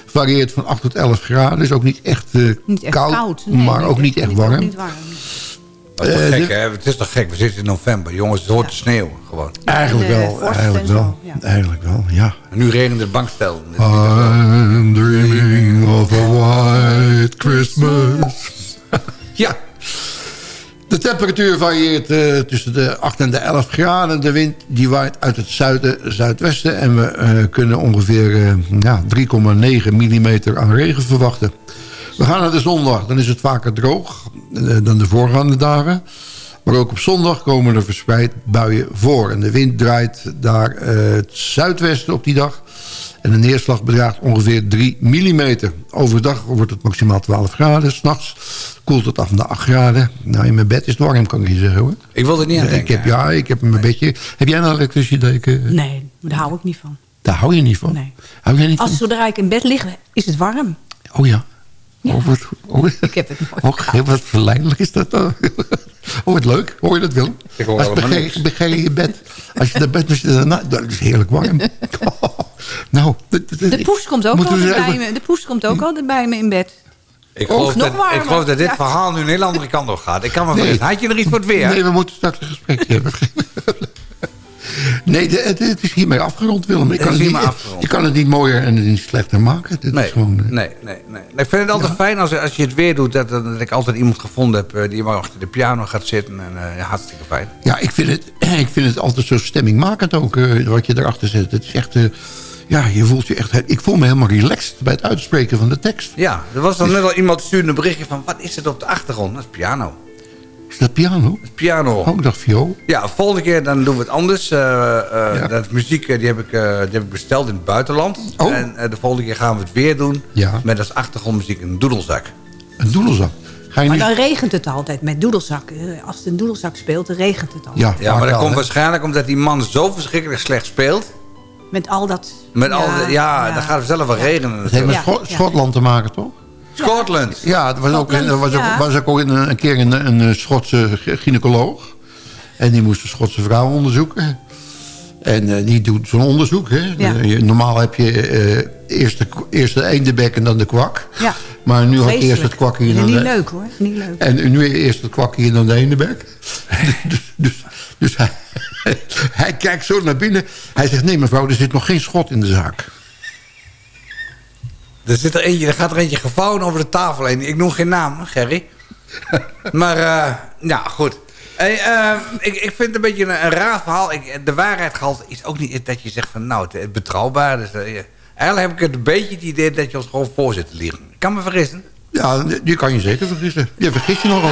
varieert van 8 tot 11 graden. Is ook niet echt, eh, Niet echt koud, koud. nee, maar ook niet echt warm. Ook niet warm. Dat is toch Eh, gek, hè? Het is toch gek? We zitten in november. Jongens, het hoort te sneeuwen. Gewoon. Eigenlijk wel, eigenlijk wel. ja. Eigenlijk wel, ja. En nu reden de bankstel. I'm dreaming of a white Christmas. *laughs* Ja. De temperatuur varieert eh, tussen de 8 en de 11 graden. De wind die waait uit het zuiden, zuidwesten. En we eh, kunnen ongeveer eh, ja, 3,9 mm aan regen verwachten. We gaan naar de zondag. Dan is het vaker droog eh, dan de voorgaande dagen. Maar ook op zondag komen er verspreid buien voor. En de wind draait daar eh, het zuidwesten op die dag. En de neerslag bedraagt ongeveer 3 mm. Overdag wordt het maximaal 12 graden. S'nachts koelt het af naar 8 graden. Nou, in mijn bed is het warm, kan ik je zeggen hoor. Ik wil er niet aan Ja, ik denken. heb, ja, ik heb mijn bedje. Heb jij een elektrische deken? Nee, daar hou ik niet van. Daar hou je niet van. Nee. Hou jij niet Als van? zodra ik in bed lig, is het warm. Oh ja. Oh, wat, oh, Ik heb het nooit oh, wat verleidelijk is dat dan. *laughs* Oh, wat leuk. Hoor je dat, Willem? Ik hoor Als begin, niks. begin je in je bed. Als je naar bed moet zitten, nou, dat is heerlijk warm. *laughs* *laughs* nou, De poes komt ook altijd bij even- me. De poes komt ook altijd bij me in bed. Ik geloof, dat, ik geloof dat dit Ja. verhaal nu een hele andere kant op gaat. Ik kan me Nee. vergissen. Had je er iets voor het weer? Nee, we moeten straks een gesprekje hebben. Nee, de- het, het is hiermee afgerond, Willem. Ik Het kan het niet, afgerond. je kan het niet mooier en niet slechter maken. Dit Nee, is gewoon, eh, nee, nee, nee. Ik vind het altijd fijn als, als je het weer doet... Dat, dat ik altijd iemand gevonden heb eh, die maar achter de piano gaat zitten. En, eh, hartstikke fijn. Ja, ik vind, het, *clears throat* ik vind het altijd zo stemmingmakend ook, wat je erachter zet. Het is echt... ja, je voelt je echt... Ik voel me helemaal relaxed bij het uitspreken van de tekst. Ja, er was dan net al iemand stuurde een berichtje van... Wat is het op de achtergrond? Dat is piano. Is dat piano? Is piano. Oh, ik dacht viool. Ja, volgende keer dan doen we het anders. Eh, eh, Dat muziek eh, die heb, ik, eh, die heb ik besteld in het buitenland. Oh. En eh, de volgende keer gaan we het weer doen. Ja. Met als achtergrondmuziek een doedelzak. Een doedelzak. Ga je Maar dan regent het altijd met doedelzak. Als het een doedelzak speelt, dan regent het al. Ja, Ja, maar dat wel, komt waarschijnlijk omdat die man zo verschrikkelijk slecht speelt. Met al dat... Met al de, ja, dan gaat het zelf wel regenen. Het heeft met Ja, Scho- ja. Schotland te maken, toch? Scotland. Ja, er was ook, Schotland, er was ook, ja. was ook ooit een, een keer een, een eh, Schotse gy- gynaecoloog. En die moest een Schotse vrouw onderzoeken. En eh, die doet zo'n onderzoek. Hè. Ja. Normaal heb je eh, eerst, de, eerst de eendebek en dan de kwak. Ja. Maar nu had eerst het kwakje en dan Niet de... leuk hoor, niet leuk. En nu eerst het kwakje en dan de eendebek. *laughs* dus dus, dus hij, *laughs* hij kijkt zo naar binnen. Hij zegt, nee mevrouw, er zit nog geen schot in de zaak. Er, zit er, eentje, er gaat er eentje gevouwen over de tafel heen. Ik noem geen naam, Gerry. *laughs* maar, eh ja, goed. Hey, eh, ik, ik vind het een beetje een, een raar verhaal. Ik, de waarheidgehalte is ook niet dat je zegt van... nou, het, het betrouwbaar. Dus, eigenlijk heb ik het een beetje het idee dat je ons gewoon voor zit te liegen. Ik kan me vergissen. Ja, die kan je zeker vergissen. Je vergist je nogal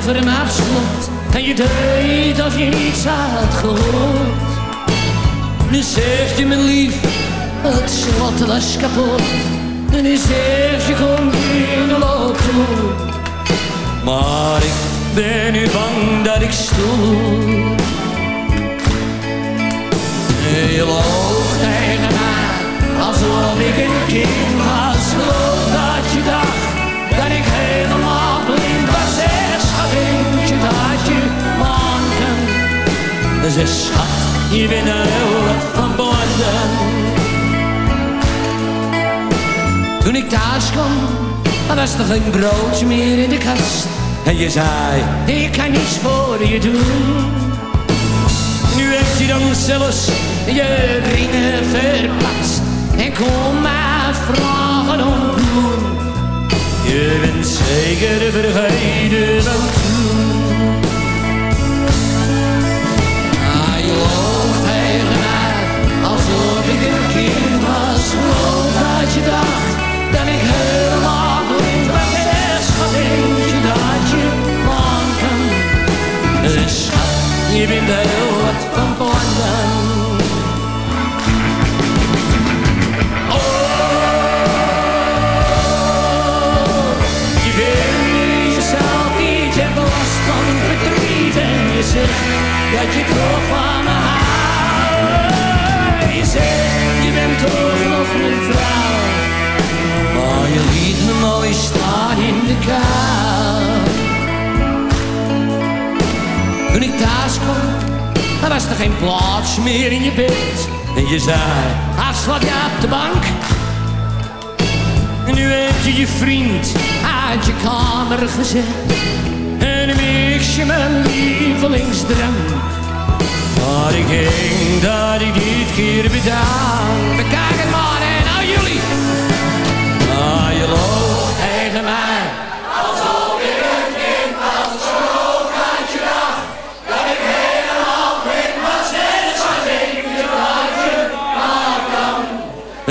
deur voor hem afslot. En je deed of je niets had gehoord. Nu zegt je me lief, het slot was kapot. En nu zegt je kom binnen, loop. Maar ik ben nu bang dat ik stoor. En je loog tegen mij, alsof ik een kind was. Zeg, schat, je er heel wat van borden. Toen ik thuis kwam, was er geen broodje meer in de kast. En je zei, ik kan niets voor je doen. Nu heb je dan zelfs je ringen verplast. En kom maar vragen om bloem. Je bent zeker vergeten van dat ik helemaal blind was. Zeg, schat, je dat je man kan? Zeg, schat, je bent heel wat van plan. En je zegt dat je toch van me Je zegt, je bent toch nog mijn vrouw kou Toen ik thuis kwam, was er geen plaats meer in je bed En je zei, ach, slaap je op de bank en nu heb je je vriend uit je kamer gezet. En mix je mijn lievelingsdrank. Maar ik denk dat ik dit keer bedank. Bekijk het maar en jullie. Ah, je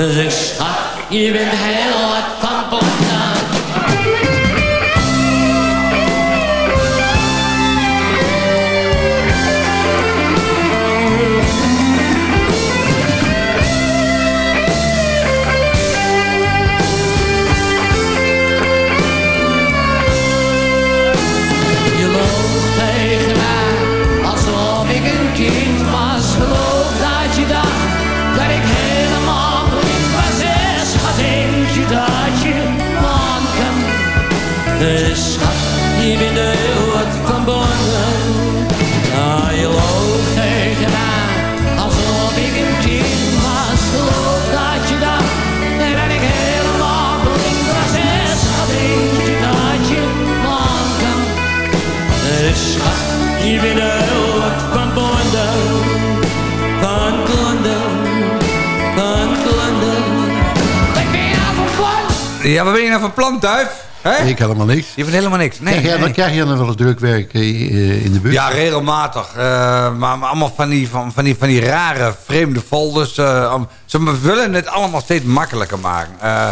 Dus schat, je bent heel wat van Ja, wat ben je nou van plan, duif? Hè? Ik helemaal niks. Je vindt helemaal niks. Nee, krijg, jij, nee. dan krijg je dan wel eens druk werk eh, in de bus? Ja, regelmatig. Eh, maar, maar allemaal van die, van, van, die, van die rare, vreemde folders. eh, om- ze willen het allemaal steeds makkelijker maken. Eh,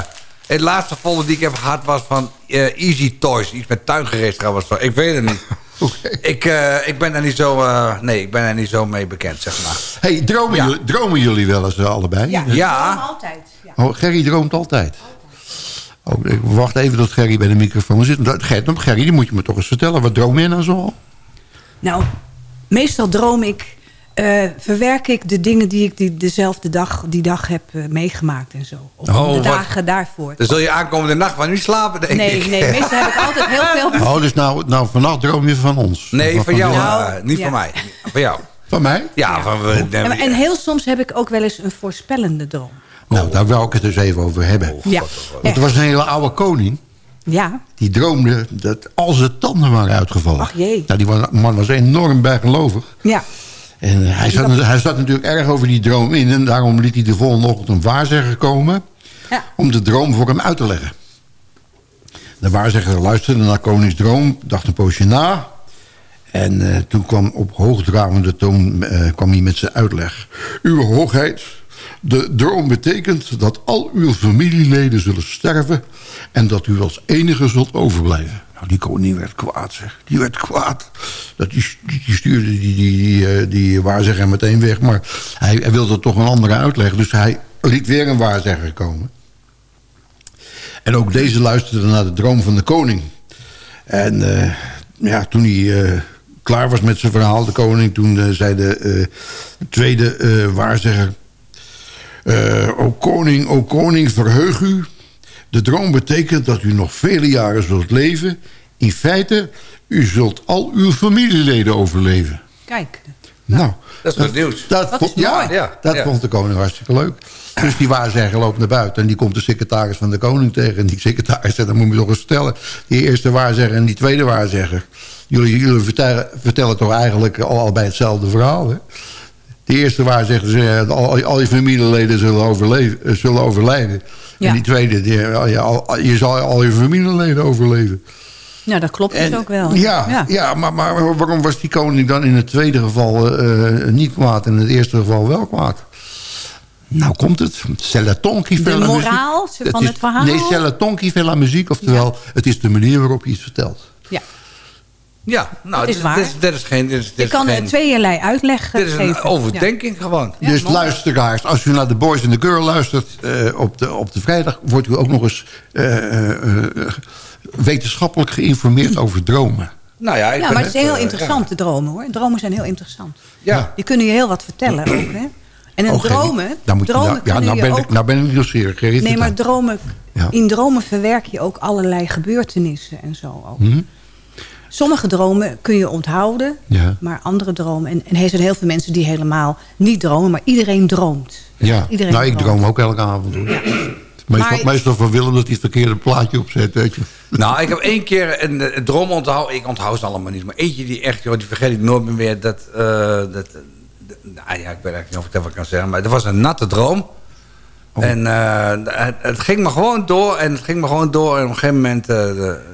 het laatste folder die ik heb gehad was van eh, Easy Toys. Iets met tuingereedschap of zo. Ik weet het niet. *laughs* ik, eh, ik ben daar niet zo... eh, nee, ik ben daar niet zo mee bekend, zeg maar. Hey, dromen, Ja. jullie, dromen jullie wel eens eh, allebei? Ja, Ja. ik droom altijd. Ja. Oh, Gerry droomt altijd. Oh, ik wacht even tot Gerry bij de microfoon zit. Gerry, die moet je me toch eens vertellen. Wat droom je nou zo? Nou, meestal droom ik, eh, verwerk ik de dingen die ik die, dezelfde dag, die dag heb eh, meegemaakt en zo. Of Oh, de wat- dagen daarvoor. Dan zul je aankomende nacht van nu slapen, denk Nee, ik. nee, *laughs* meestal heb ik altijd heel veel... *laughs* Oh, dus nou, nou vannacht droom je van ons? Nee, van jou. Nou, eh, niet ja. van mij. Van jou. Van mij? Ja, van... we- En, en heel soms heb ik ook wel eens een voorspellende droom. Nou, daar wil ik het dus even over hebben. Ja, Want er was een hele oude koning. ja. Die droomde dat al zijn tanden waren uitgevallen. Ach, jee. Nou, die man was enorm bijgelovig. ja. En hij, zat, hij zat natuurlijk erg over die droom in. En daarom liet hij de volgende ochtend een waarzegger komen. Ja. Om de droom voor hem uit te leggen. De waarzegger luisterde naar konings droom. Dacht een poosje na. En eh, toen kwam op hoogdravende toon eh, kwam hij met zijn uitleg. Uw hoogheid, de droom betekent dat al uw familieleden zullen sterven... en dat u als enige zult overblijven. Nou, die koning werd kwaad, zeg. Die werd kwaad. Dat die, die, stuurde die, die, die, eh, die waarzegger meteen weg. Maar hij, hij wilde toch een andere uitleg. Dus hij liet weer een waarzegger komen. En ook deze luisterde naar de droom van de koning. En eh, ja, toen hij eh, klaar was met zijn verhaal, de koning... toen zei de tweede waarzegger... eh, o koning, o koning, verheug u. De droom betekent dat u nog vele jaren zult leven. In feite, u zult al uw familieleden overleven. Kijk. Nou, Dat is goed nieuws. dat, Dat vond- is ja, mooi. Ja, dat ja. vond de koning hartstikke leuk. Dus die waarzegger loopt naar buiten... en die komt de secretaris van de koning tegen. En die secretaris zegt, dan moet je toch eens vertellen... die eerste waarzegger en die tweede waarzegger... jullie, jullie vertellen, vertellen toch eigenlijk al, allebei hetzelfde verhaal, hè? De eerste waarzegger zegt... al, al je familieleden zullen, overleven, eh, zullen overlijden. Ja. En die tweede, die, eh, ja, al- je zal al je familieleden overleven. Nou, dat klopt dus ook wel. Ja, ja. maar, maar waarom was die koning dan in het tweede geval eh, niet kwaad... en in het eerste geval wel kwaad? Nou komt het. C'est la ton qui fait De moraal musique. van is- het verhaal? Nee, c'est la ton qui fait la muziek. Oftewel, het is de manier waarop je iets vertelt. Ja. Ja, nou, Dat is dit, waar. dit dit is geen... Dit is, dit Ik is kan geen, er tweeërlei uitleg dit is een geven. overdenking gewoon. Ja, dus mooi. luisteraars, als u naar de Boys and the Girl luistert... eh, op, de, op de vrijdag wordt u ook nog eens eh, eh, eh, wetenschappelijk geïnformeerd over dromen. Nou ja, ik Ja, ben maar het is heel interessant, de dromen hoor. Dromen zijn heel interessant. Ja. Die kunnen je heel wat vertellen ook. Hè? En een Oh, dromen, daar moet je, dromen nou, ja, nou je ben, ook... ik, nou ben ik nieuwsgierig. Nee, maar dromen, Ja. in dromen verwerk je ook allerlei gebeurtenissen en zo ook. Mhm. Sommige dromen kun je onthouden, Ja. maar andere dromen... En, en er zijn heel veel mensen die helemaal niet dromen, maar iedereen droomt. Ja, Iedereen nou, ik droomt. droom ook elke avond. Hoor. Meestal, Maar- meestal van Willem dat hij het verkeerde plaatje opzet. Weet je. Nou, ik heb één keer een, eh, droom onthouden. Ik onthoud ze allemaal niet. Maar eentje die echt, joh, die vergeet ik nooit meer meer. Dat, eh, dat, eh, nou ja, ik weet eigenlijk niet of ik dat wat kan zeggen. Maar het was een natte droom. Oh. En eh, het, ging me gewoon door. En het ging me gewoon door. En op een gegeven moment eh,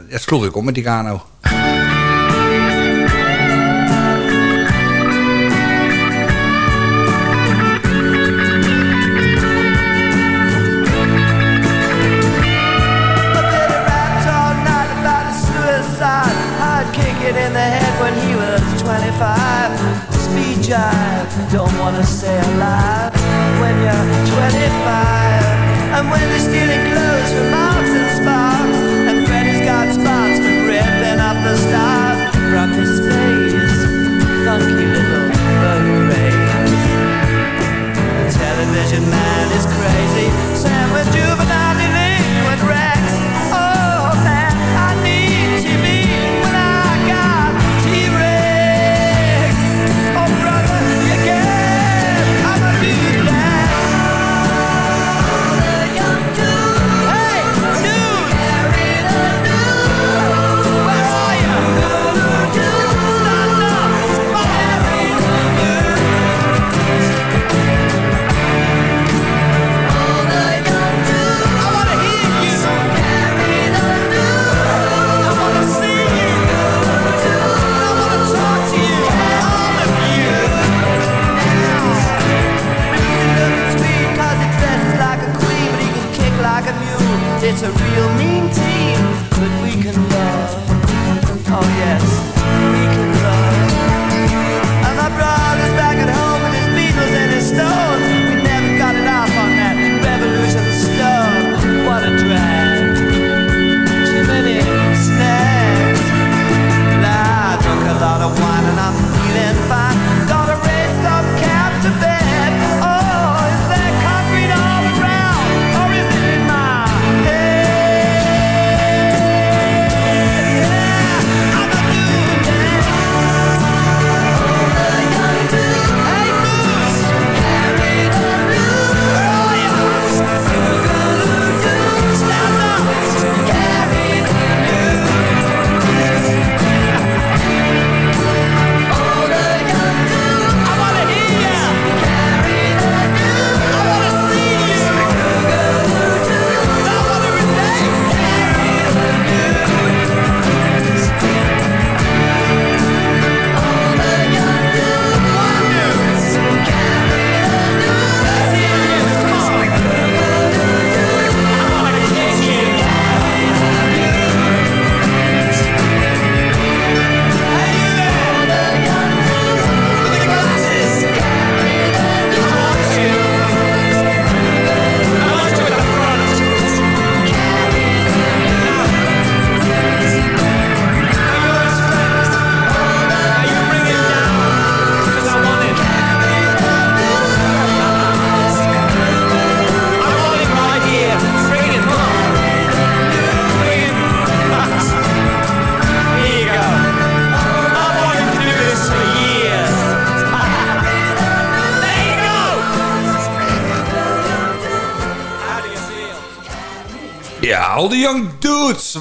sloeg ik om met die kano.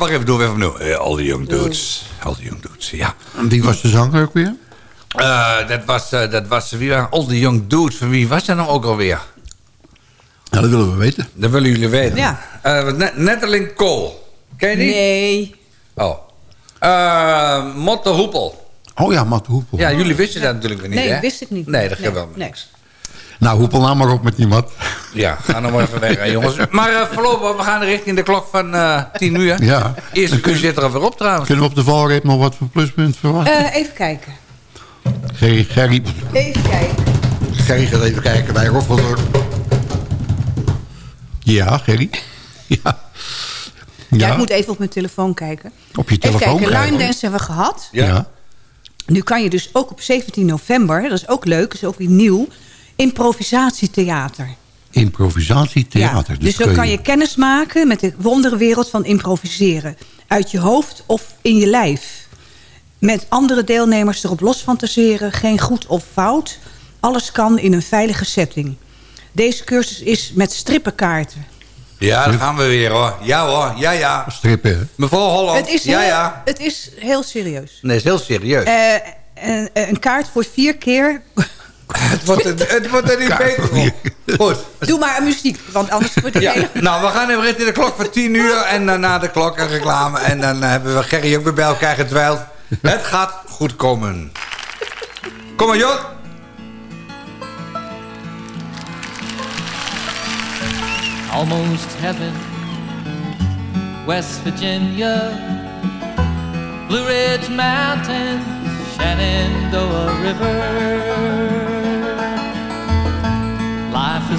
Wacht even, doen we even opnieuw. Eh, all the young dudes. All the young dudes, ja. En Wie was de zanger ook weer? Eh, dat was, eh, dat was, wie waren all the young dudes? Van wie was dat nou ook alweer? Ja, dat willen we weten. Dat willen jullie weten. Ja. Eh, Net- Netteling Cole. Ken je die? Nee. Oh. Eh Motte Hoepel. Oh ja, Matt Hoepel. Ja, jullie wisten dat natuurlijk weer niet, Nee, hè? wist ik niet. Nee, dat geeft Nee, wel nee. Nou, Hoepel nou maar op met die Matt. Ja, ga nog maar even weg, hè, jongens. Maar eh, voorlopig, we gaan richting de klok van eh 10 uur. Ja. Eerste uur zit er alweer op trouwens. Kunnen we op de valreep nog wat voor pluspunt verwachten? Eh, even kijken. Gerry, Gerry, Even kijken. Gerry gaat even kijken bij Roffeldorp. Ja, Gerry. Ja. Ja. ik moet even op mijn telefoon kijken. Op je telefoon Even kijken, kijken. Line Dance hebben we gehad. Ja. Nu kan je dus ook op 17 november, dat is ook leuk, dat is ook weer nieuw, improvisatietheater. Improvisatietheater. dus dan kun kan je kennis maken met de wonderwereld van improviseren. Uit je hoofd of in je lijf. Met andere deelnemers erop los fantaseren, geen goed of fout. Alles kan in een veilige setting. Deze cursus is met strippenkaarten. Ja, daar gaan we weer hoor. Ja hoor, ja ja. Strippen? Mevrouw Holland. Het is, ja heel, ja. het is heel serieus. Nee, is heel serieus. Eh, een, een kaart voor vier keer. Het, wordt, het, het wordt er niet beter op. Goed. Doe maar muziek, want anders wordt het Ja, hele... nou, we gaan even richting de klok van 10 uur. En dan na de klok een reclame. En dan eh, hebben we Gerry ook weer bij elkaar gedwijld. Het gaat goed komen. Kom maar, Jon. almost heaven. West Virginia, Blue Ridge Mountains, Shenandoah River.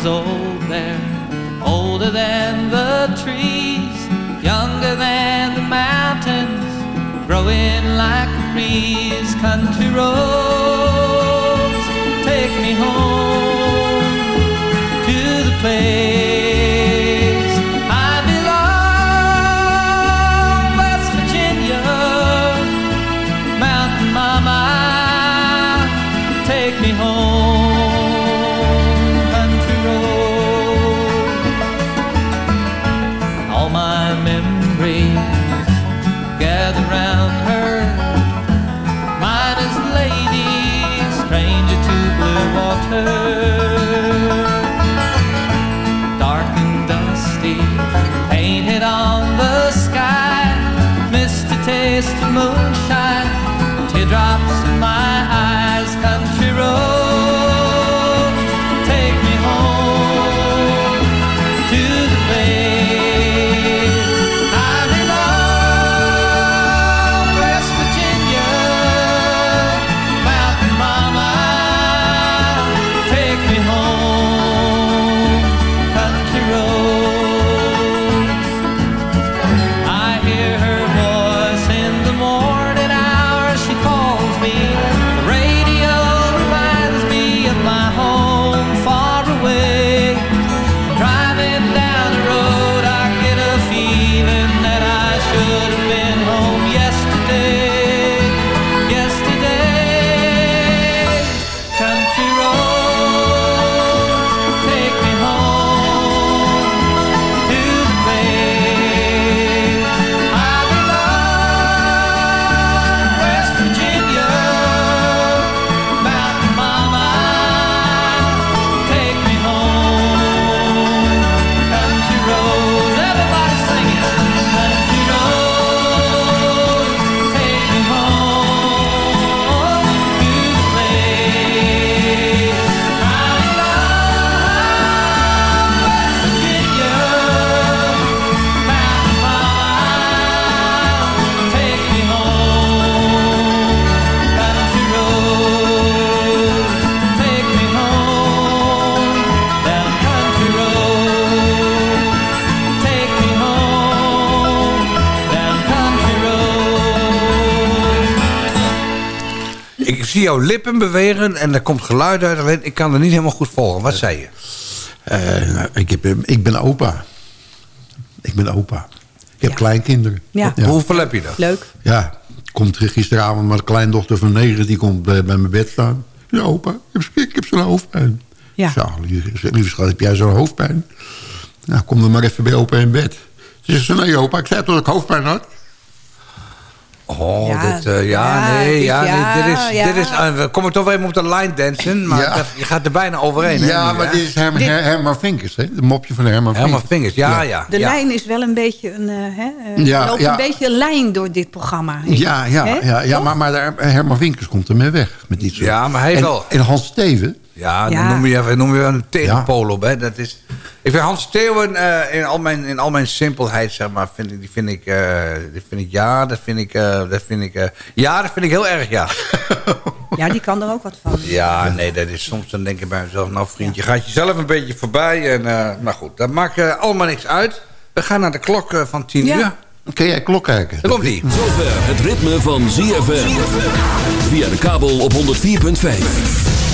Old there, older than the trees, younger than the mountains, growing like a breeze. Country roads take me home to the place zie jouw lippen bewegen en er komt geluid uit. Alleen ik kan er niet helemaal goed volgen. Wat zei je? Eh, nou, ik, heb, ik ben opa. Ik ben opa. Ik heb kleinkinderen. Ja. Hoeveel heb je dat? Leuk. Ja, komt gisteravond mijn kleindochter van negen... die komt bij, bij mijn bed staan. Ja, opa, ik heb, ik heb zo'n hoofdpijn. Ja. Zei, "Oh, lieve, lieve schat, heb jij zo'n hoofdpijn? Nou, kom dan maar even bij opa in bed. Ze zegt ze, nee opa, ik zei toch dat ik hoofdpijn had? Oh, Ja, dit, eh, ja, ja, nee, dit- ja, nee, dit is, ja. dit is, we komen toch even op de line dansen, maar Ja. dat- je gaat er bijna overheen. hè, ja, nu, maar hè? dit is Herman, Her- Herman Vinkers, hè? De mopje van Herman Vinkers. vingers, ja, ja. De ja. lijn is wel een beetje een... eh, hè, eh, Ja, er loopt ja. een beetje een lijn door dit programma. Ja, ja, ja, ja maar, maar daar- Herman Vinkers komt ermee weg. Met die soort. Ja, maar hij en, wel- En Hans Steven. Ja, Ja. dan noem je, even- noem je een tegenpool op. Hè. Dat is, ik vind Hans Steeuwen eh, in, al mijn, in al mijn simpelheid, zeg maar, vind ik, die vind ik, eh, die vind ik ja, dat vind ik, eh, dat vind ik, eh, ja, dat vind ik heel erg, ja. *laughs* Ja, die kan er ook wat van. Ja, nee, dat is soms dan denk ik bij mezelf, nou vriendje, gaat jezelf een beetje voorbij. En, eh, maar goed, dat maakt allemaal niks uit. We gaan naar de klok van 10 Ja. uur. Kun jij klok kijken? Daar komt die. Zover het ritme van ZFM. Via de kabel op 104.5.